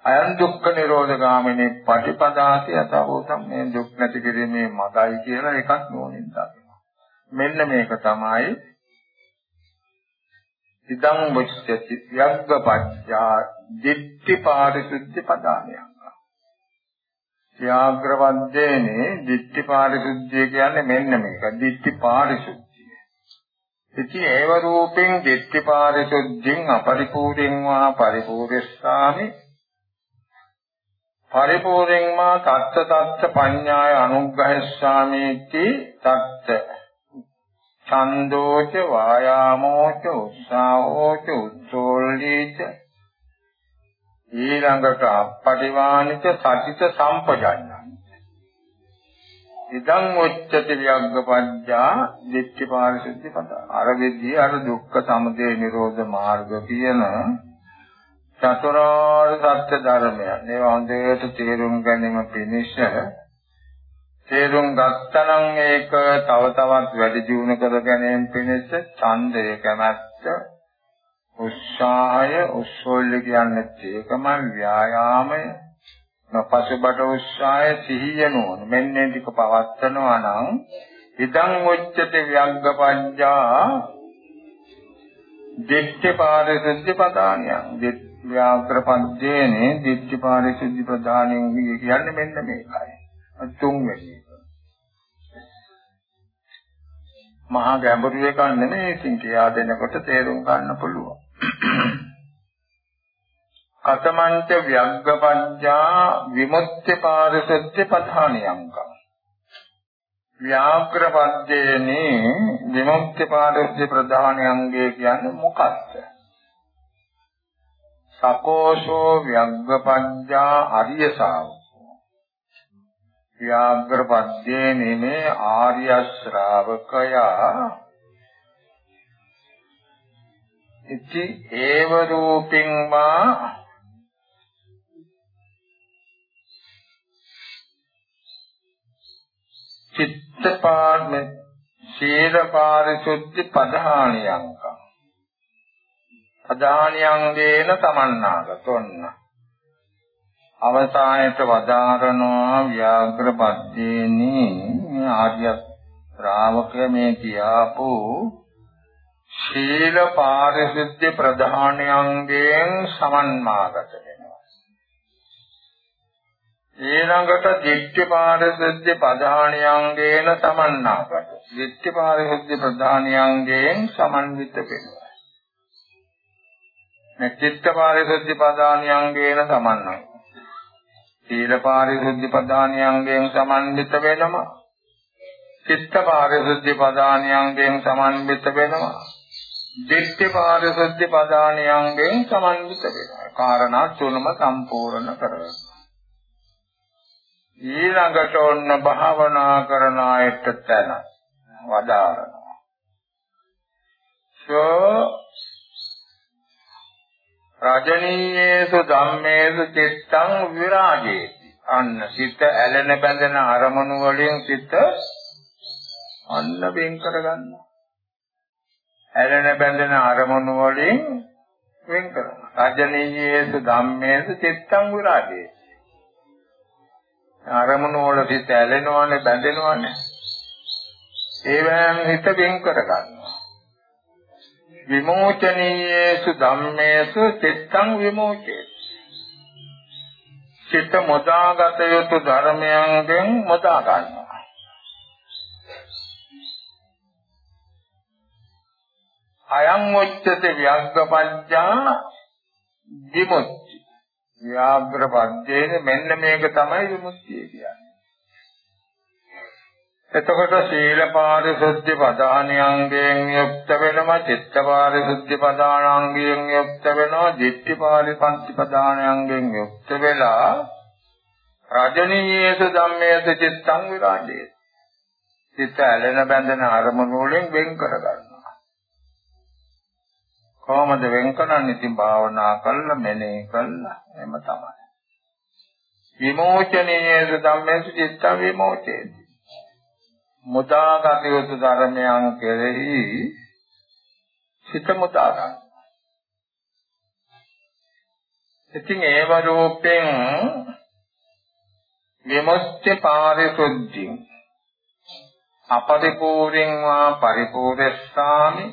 අයං දුක්ඛ නිරෝධ ගාමිනී පටිපදාති යථා භූතං මේ දුක් නැති කිරීමේ මගයි කියලා එකක් නුවණින් දකිනවා. මෙන්න මේක තමයි ඉදං මුච්චති යග්ගපච්චා දිට්ඨි පාරිශුද්ධ පදානයක්. ව්‍යාග්‍රවද්දේනේ ditthi පාරිශුද්ධිය කියන්නේ මෙන්න මේක. ditthi පාරිශුද්ධිය. ඉති ඒව රූපෙන් ditthi පාරිශුද්ධින් අපරිපූර්ණං වා පරිපූර්ණස්සාමි පරිපූර්ණං මා තත්ත තත්ත පඤ්ඤාය අනුග්‍රහස්සාමීති තත්ත ඡන්தோච වායාමෝච උස්සාවෝච උච්චෝල්ලීච ඊළඟට අපටිවානිත සතිත සම්පජඤ්ඤං. ඉදං උච්චති වියග්ගපඤ්ඤා දිට්ඨි පාරිශුද්ධි පද අර විදිය අර දුක්ඛ සමුදය නිරෝධ මාර්ග කියන චතුරාර්ය සත්‍ය ධර්මය. මේවා හොඳට තේරුම් ගැනීම පිණිස තේරුම් ගත්තනම් ඒක තව තවත් වැඩි දියුණු කර ගැනීම පිණිස ඡන්දය කැමැත්ත උත්සාහය උස්සෝල්ල කියන්නේ ඒකමයි ව්‍යායාමය. පසුබට උත්සාහය සිහිය නෝන මෙන්න ටික පවත්නවා නම් ඉදං උච්චති ව්‍යග්ගපඤ්ඤා දිට්ඨි පාරිශුද්ධ පදානියං ව්‍යාකර පද්‍යේනේ දිට්ඨි පාරිශුද්ධ ප්‍රධානයෙන් කියන්නේ මෙන්න මේකයි. තුන්වෙනි මහා ගැඹුරු එකක් නෙමෙයි. ඉතින් කියා දෙනකොට තේරුම් ගන්න පුළුවන්. කතමංච ව්‍යග්ගපඤ්ඤා විමුක්ති පාරිසත්‍ය පධානියංකම් ව්‍යාග්‍ර පද්‍යේනේ විමුක්ති පාරිසත්‍ය ප්‍රධානියංගේ කියන්නේ මොකක්ද? සකෝෂෝ ව්‍යග්ගපඤ්ඤා අරිය ශාව ව්‍යාග්‍ර පද්යේ නෙමේ ආර්ය ශ්‍රාවකයා ඉති ඒව රූපින් මා චිත්තපාන සීල පාරිශුද්ධි පධානියංකම් පධානියංගේන තමන්නාගතොන්න අවසානයේ වදාරනවා ව්‍යාග්‍ර පද්‍යේනි ආර්ය ශ්‍රාවකය මේ කියාපු ශීල පාරිශුද්ධ ප්‍රධානයන්ගෙන් සමන්මාගත වෙනවා ඊළඟට දිට්ඨි පාරිශුද්ධ ප්‍රධානයන්ගෙන් සමන්නාගත දිට්ඨි පාරිශුද්ධ ප්‍රධානයන්ගෙන් සමන්විත වෙනවා මේ චිත්ත පාරිශුද්ධ ප්‍රධානයන්ගෙන් සමන්නාගත සීල පාරිශුද්ධි පදානියංගෙන් සමන්විත වෙනවා. චිත්ත පාරිශුද්ධි පදානියංගෙන් සමන්විත වෙනවා. දිට්ඨි පාරිශුද්ධි පදානියංගෙන් සමන්විත වෙනවා. කාරණා තුනම සම්පූර්ණ කරගන්නවා. ඊළඟට ඔන්න භාවනා කරන අයට තැන වදාරනවා. සෝ රජනීයේසු ධම්මේසු චිත්තං විරාජේති අන්න සිත ඇලෙන බැඳෙන අරමුණු වලින් සිත අන්න වෙන් කරගන්නවා ඇලෙන බැඳෙන අරමුණු වලින් වෙන් කරනවා රජනීයේසු ධම්මේසු චිත්තං විරාජේති අරමුණු වල සිත ඇලෙනවනේ බැඳෙනවනේ ඒවෙන් හිත වෙන් කරගන්නවා විමෝචනීයේසු ධම්මේසු චිත්තං විමෝචේති. චිත්ත මොදාගත යුතු ධර්මයන්ගෙන් මොදා ගන්නවා. අයං උච්චති ව්‍යග්ගපඤ්ඤා විමුක්ති. ව්‍යාග්‍ර පද්‍යයේ මෙන්න මේක තමයි විමුක්තිය කියන්නේ. එතකොට සීල පාරිශුද්ධ පදානියංගයෙන් යුක්ත වෙනවා චිත්ත පාරිශුද්ධ පදානාංගයෙන් යුක්ත වෙනවා ditthi පාරිපන්ති පදානයන්ගෙන් යුක්ත වෙලා රජනීයස ධම්මේස චිත්තං විරාජේ චිත්ත ඇලෙන බැඳෙන අරමුණු වලින් වෙන් කර ගන්නවා කොහොමද වෙන් කරන්නේ? ඉතින් භාවනා කළා මෙනේ කළා. එම තමයි. විමෝචනීයස ධම්මේස චිත්තං විමෝචේති. මුදාගත යුතු ධර්මයන් කෙරෙහි සිත මුදා ගන්න. ඉතින් ඒව රූපෙන් විමුක්ති පාරිශුද්ධිය අපරිපූර්ණං වා පරිපූර්ණස්සාමි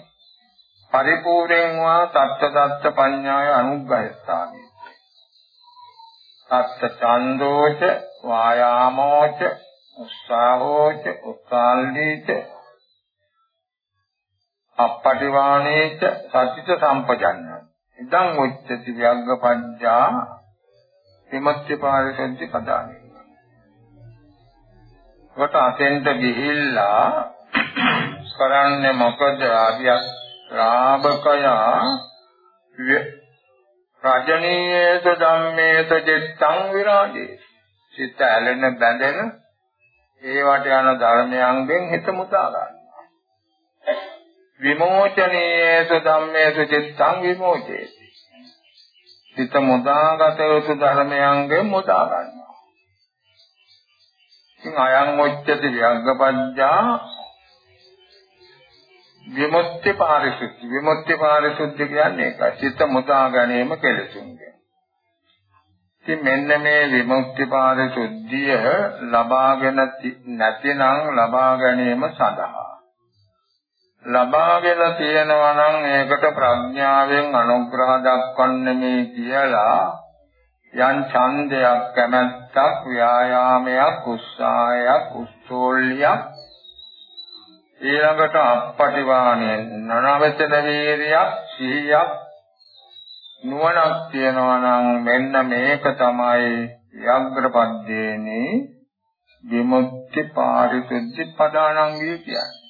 පරිපූර්ණං වා තත්ත්වදත්ත පඤ්ඤාය අනුග්‍රහස්සාමි තත්ත චන්දෝච වායාමෝච උස්සාහෝච උත්සාල්ලීච අපපටිවාණේච සතිත සම්පජන්න ඉදං උච්චති ව්‍යග්ගපඤ්ඤා විමුක්ති පාරිශුද්ධි පදානි. කොට අතෙන්ට ගිහිල්ලා කරන්නේ මොකද? ආදිය ශ්‍රාවකයා රජනීයේත ධම්මේත චිත්තං විරාජේ සිත ඇලෙන බැඳෙන ඒවට යන ධර්මයන්ගෙන් හිත මුදා ගන්නවා. විමෝචනීයේසු ධම්මේසු චිත්තං විමෝචේති. හිත මුදාගත යුතු ධර්මයන්ගෙන් මුදා ගන්නවා. ඉතින් අයං ඔච්චති ව්‍යග්ගපඤ්ඤා විමුක්ති පාරිශුද්ධි. විමුක්ති පාරිශුද්ධි කියන්නේ ඒක සිත මුදා ගැනීම කෙලෙසුන්ගෙන් ඉතින් මෙන්න මේ විමුක්ති පාරිශුද්ධිය ලබාගෙන නැතිනම් ලබා ගැනීම සඳහා. ලබාගෙන තියෙනවා නම් ඒකට ප්‍රඥාවෙන් අනුග්‍රහ දක්වන්නේ මේ කියලා යම් ඡන්දයක් කැමැත්තක් ව්‍යායාමයක් උත්සාහයක් උස්සෝල්ලියක් ඊළඟට අපපටිවාණය නනවතන වීරියක් සිහියක් නුවණක් තියනවා නම් මෙන්න මේක තමයි යග්‍රපද්දේනේ විමුක්ති පාරිශුද්ධ පදානංගිය කියන්නේ.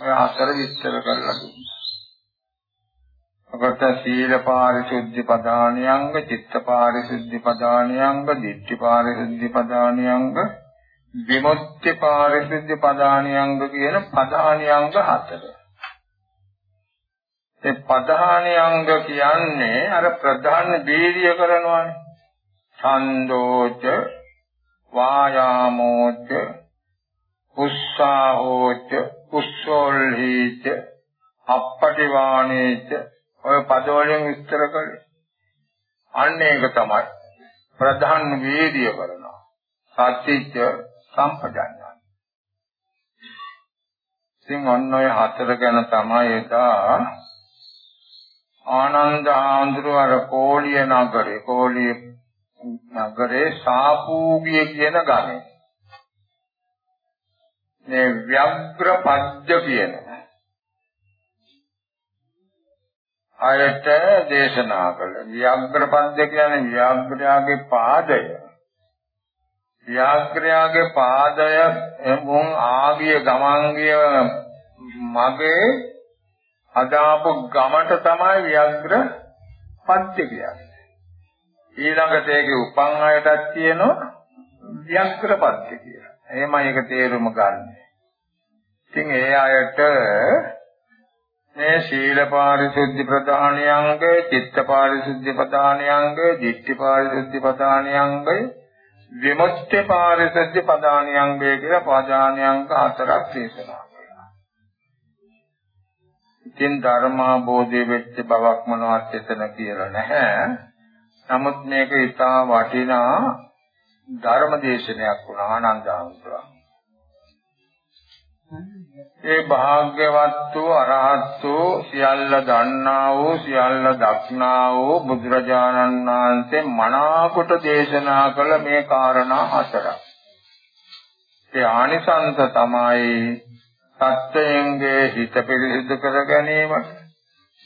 ඔය හතර විස්තර කරලා දුන්නා. ඔකට සීල පාරිශුද්ධ පදානියංග, චිත්ත පාරිශුද්ධ පදානියංග, දිට්ඨි පාරිශුද්ධ පදානියංග, විමුක්ති පාරිශුද්ධ පදානියංග කියන පදානියංග හතර. ඒ පධානියංග කියන්නේ අර ප්‍රධාන බීරිය කරනවානේ. ඡන්தோච වායාමෝච උස්සාහෝච උස්සෝල්හීච අපපටිවාණේච ඔය පද වලින් විස්තර කළේ. අන්න ඒක තමයි ප්‍රධාන වේදිය කරනවා. සත්‍යිච්ච සම්පජාඤ්ඤා. ඉතින් ඔන්න ඔය හතර ගැන තමයි එදා ආනන්ද ආන්දර අර කෝලිය නගරේ කෝලිය නගරේ සාපූගිය කියන ගමේ. මේ ව්‍යග්‍ර පද්ද කියන අයට දේශනා කළ. ව්‍යග්‍ර පද්ද කියන්නේ ව්‍යග්‍රයාගේ පාදය. ව්‍යග්‍රයාගේ පාදය එමුන් ආගිය ගමන්ගිය මගේ අදාපු ගමට තමයි ව්‍යග්‍ර පත්‍ය කියන්නේ. ඊළඟට ඒකේ උපන් අයටත් කියනවා ව්‍යග්‍ර පත්‍ය කියලා. එහෙමයි ඒක තේරුම ගන්න. ඉතින් ඒ අයට මේ ශීල පාරිශුද්ධ ප්‍රධානියංග, චිත්ත පාරිශුද්ධ ප්‍රධානියංග, දිට්ඨි පාරිශුද්ධ ප්‍රධානියංග, විමුක්ති පාරිශුද්ධ ප්‍රධානියංග කියලා ප්‍රධානියංග හතරක් දේශනා ඉතින් ධර්මාබෝධය වෙච්ච බවක් මොනවත් එතන කියලා නැහැ. නමුත් මේක ඉතා වටිනා ධර්ම දේශනයක් වුණා ආනන්දාමතුරා. ඒ භාග්‍යවත් වූ අරහත් වූ සියල්ල දන්නා වූ සියල්ල දක්නා වූ බුදුරජාණන් වහන්සේ මනාකොට දේශනා කළ මේ කාරණා හතරක්. ඒ ආනිසංස තමයි සත්‍යයෙන්ගේ හිත පිරිසිදු කර ගැනීමට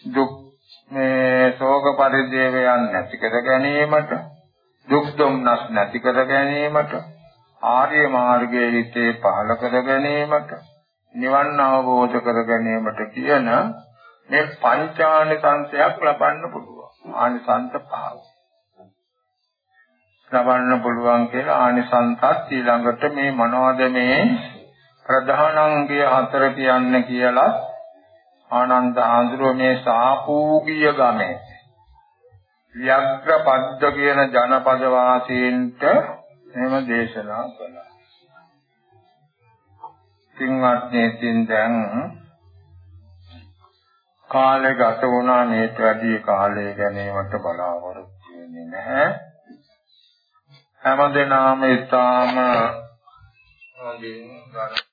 දුක් මේ ශෝක පරිදේවයන් නැති කර ගැනීමට දුක් දුම්නස් නැති කර ගැනීමට ආර්ය මාර්ගයේ හිතේ පහළ කර ගැනීමට නිවන් අවබෝධ කර ගැනීමට කියන මේ පංචානිසංශයක් ලබන්න පුළුවන් ආනිසංස පහව ලබන්න පුළුවන් කියලා ආනිසංසත් ඊළඟට මේ මොනවද මේ ප්‍රධානංගය හතර කියන්න කියලා ආනන්ද ආඳුර මේ සාපූගිය ගමේ ව්‍යග්‍ර පද්ද කියන ජනපද වාසීන්ට එහෙම දේශනා කළා. පින්වත්නි ඉතින් දැන් කාලය ගත වුණා මේට වැඩි කාලය ගැනීමට බලාපොරොත්තු වෙන්නේ නැහැ. හැමදෙනාම ඊටාම හොඳින් ගන්න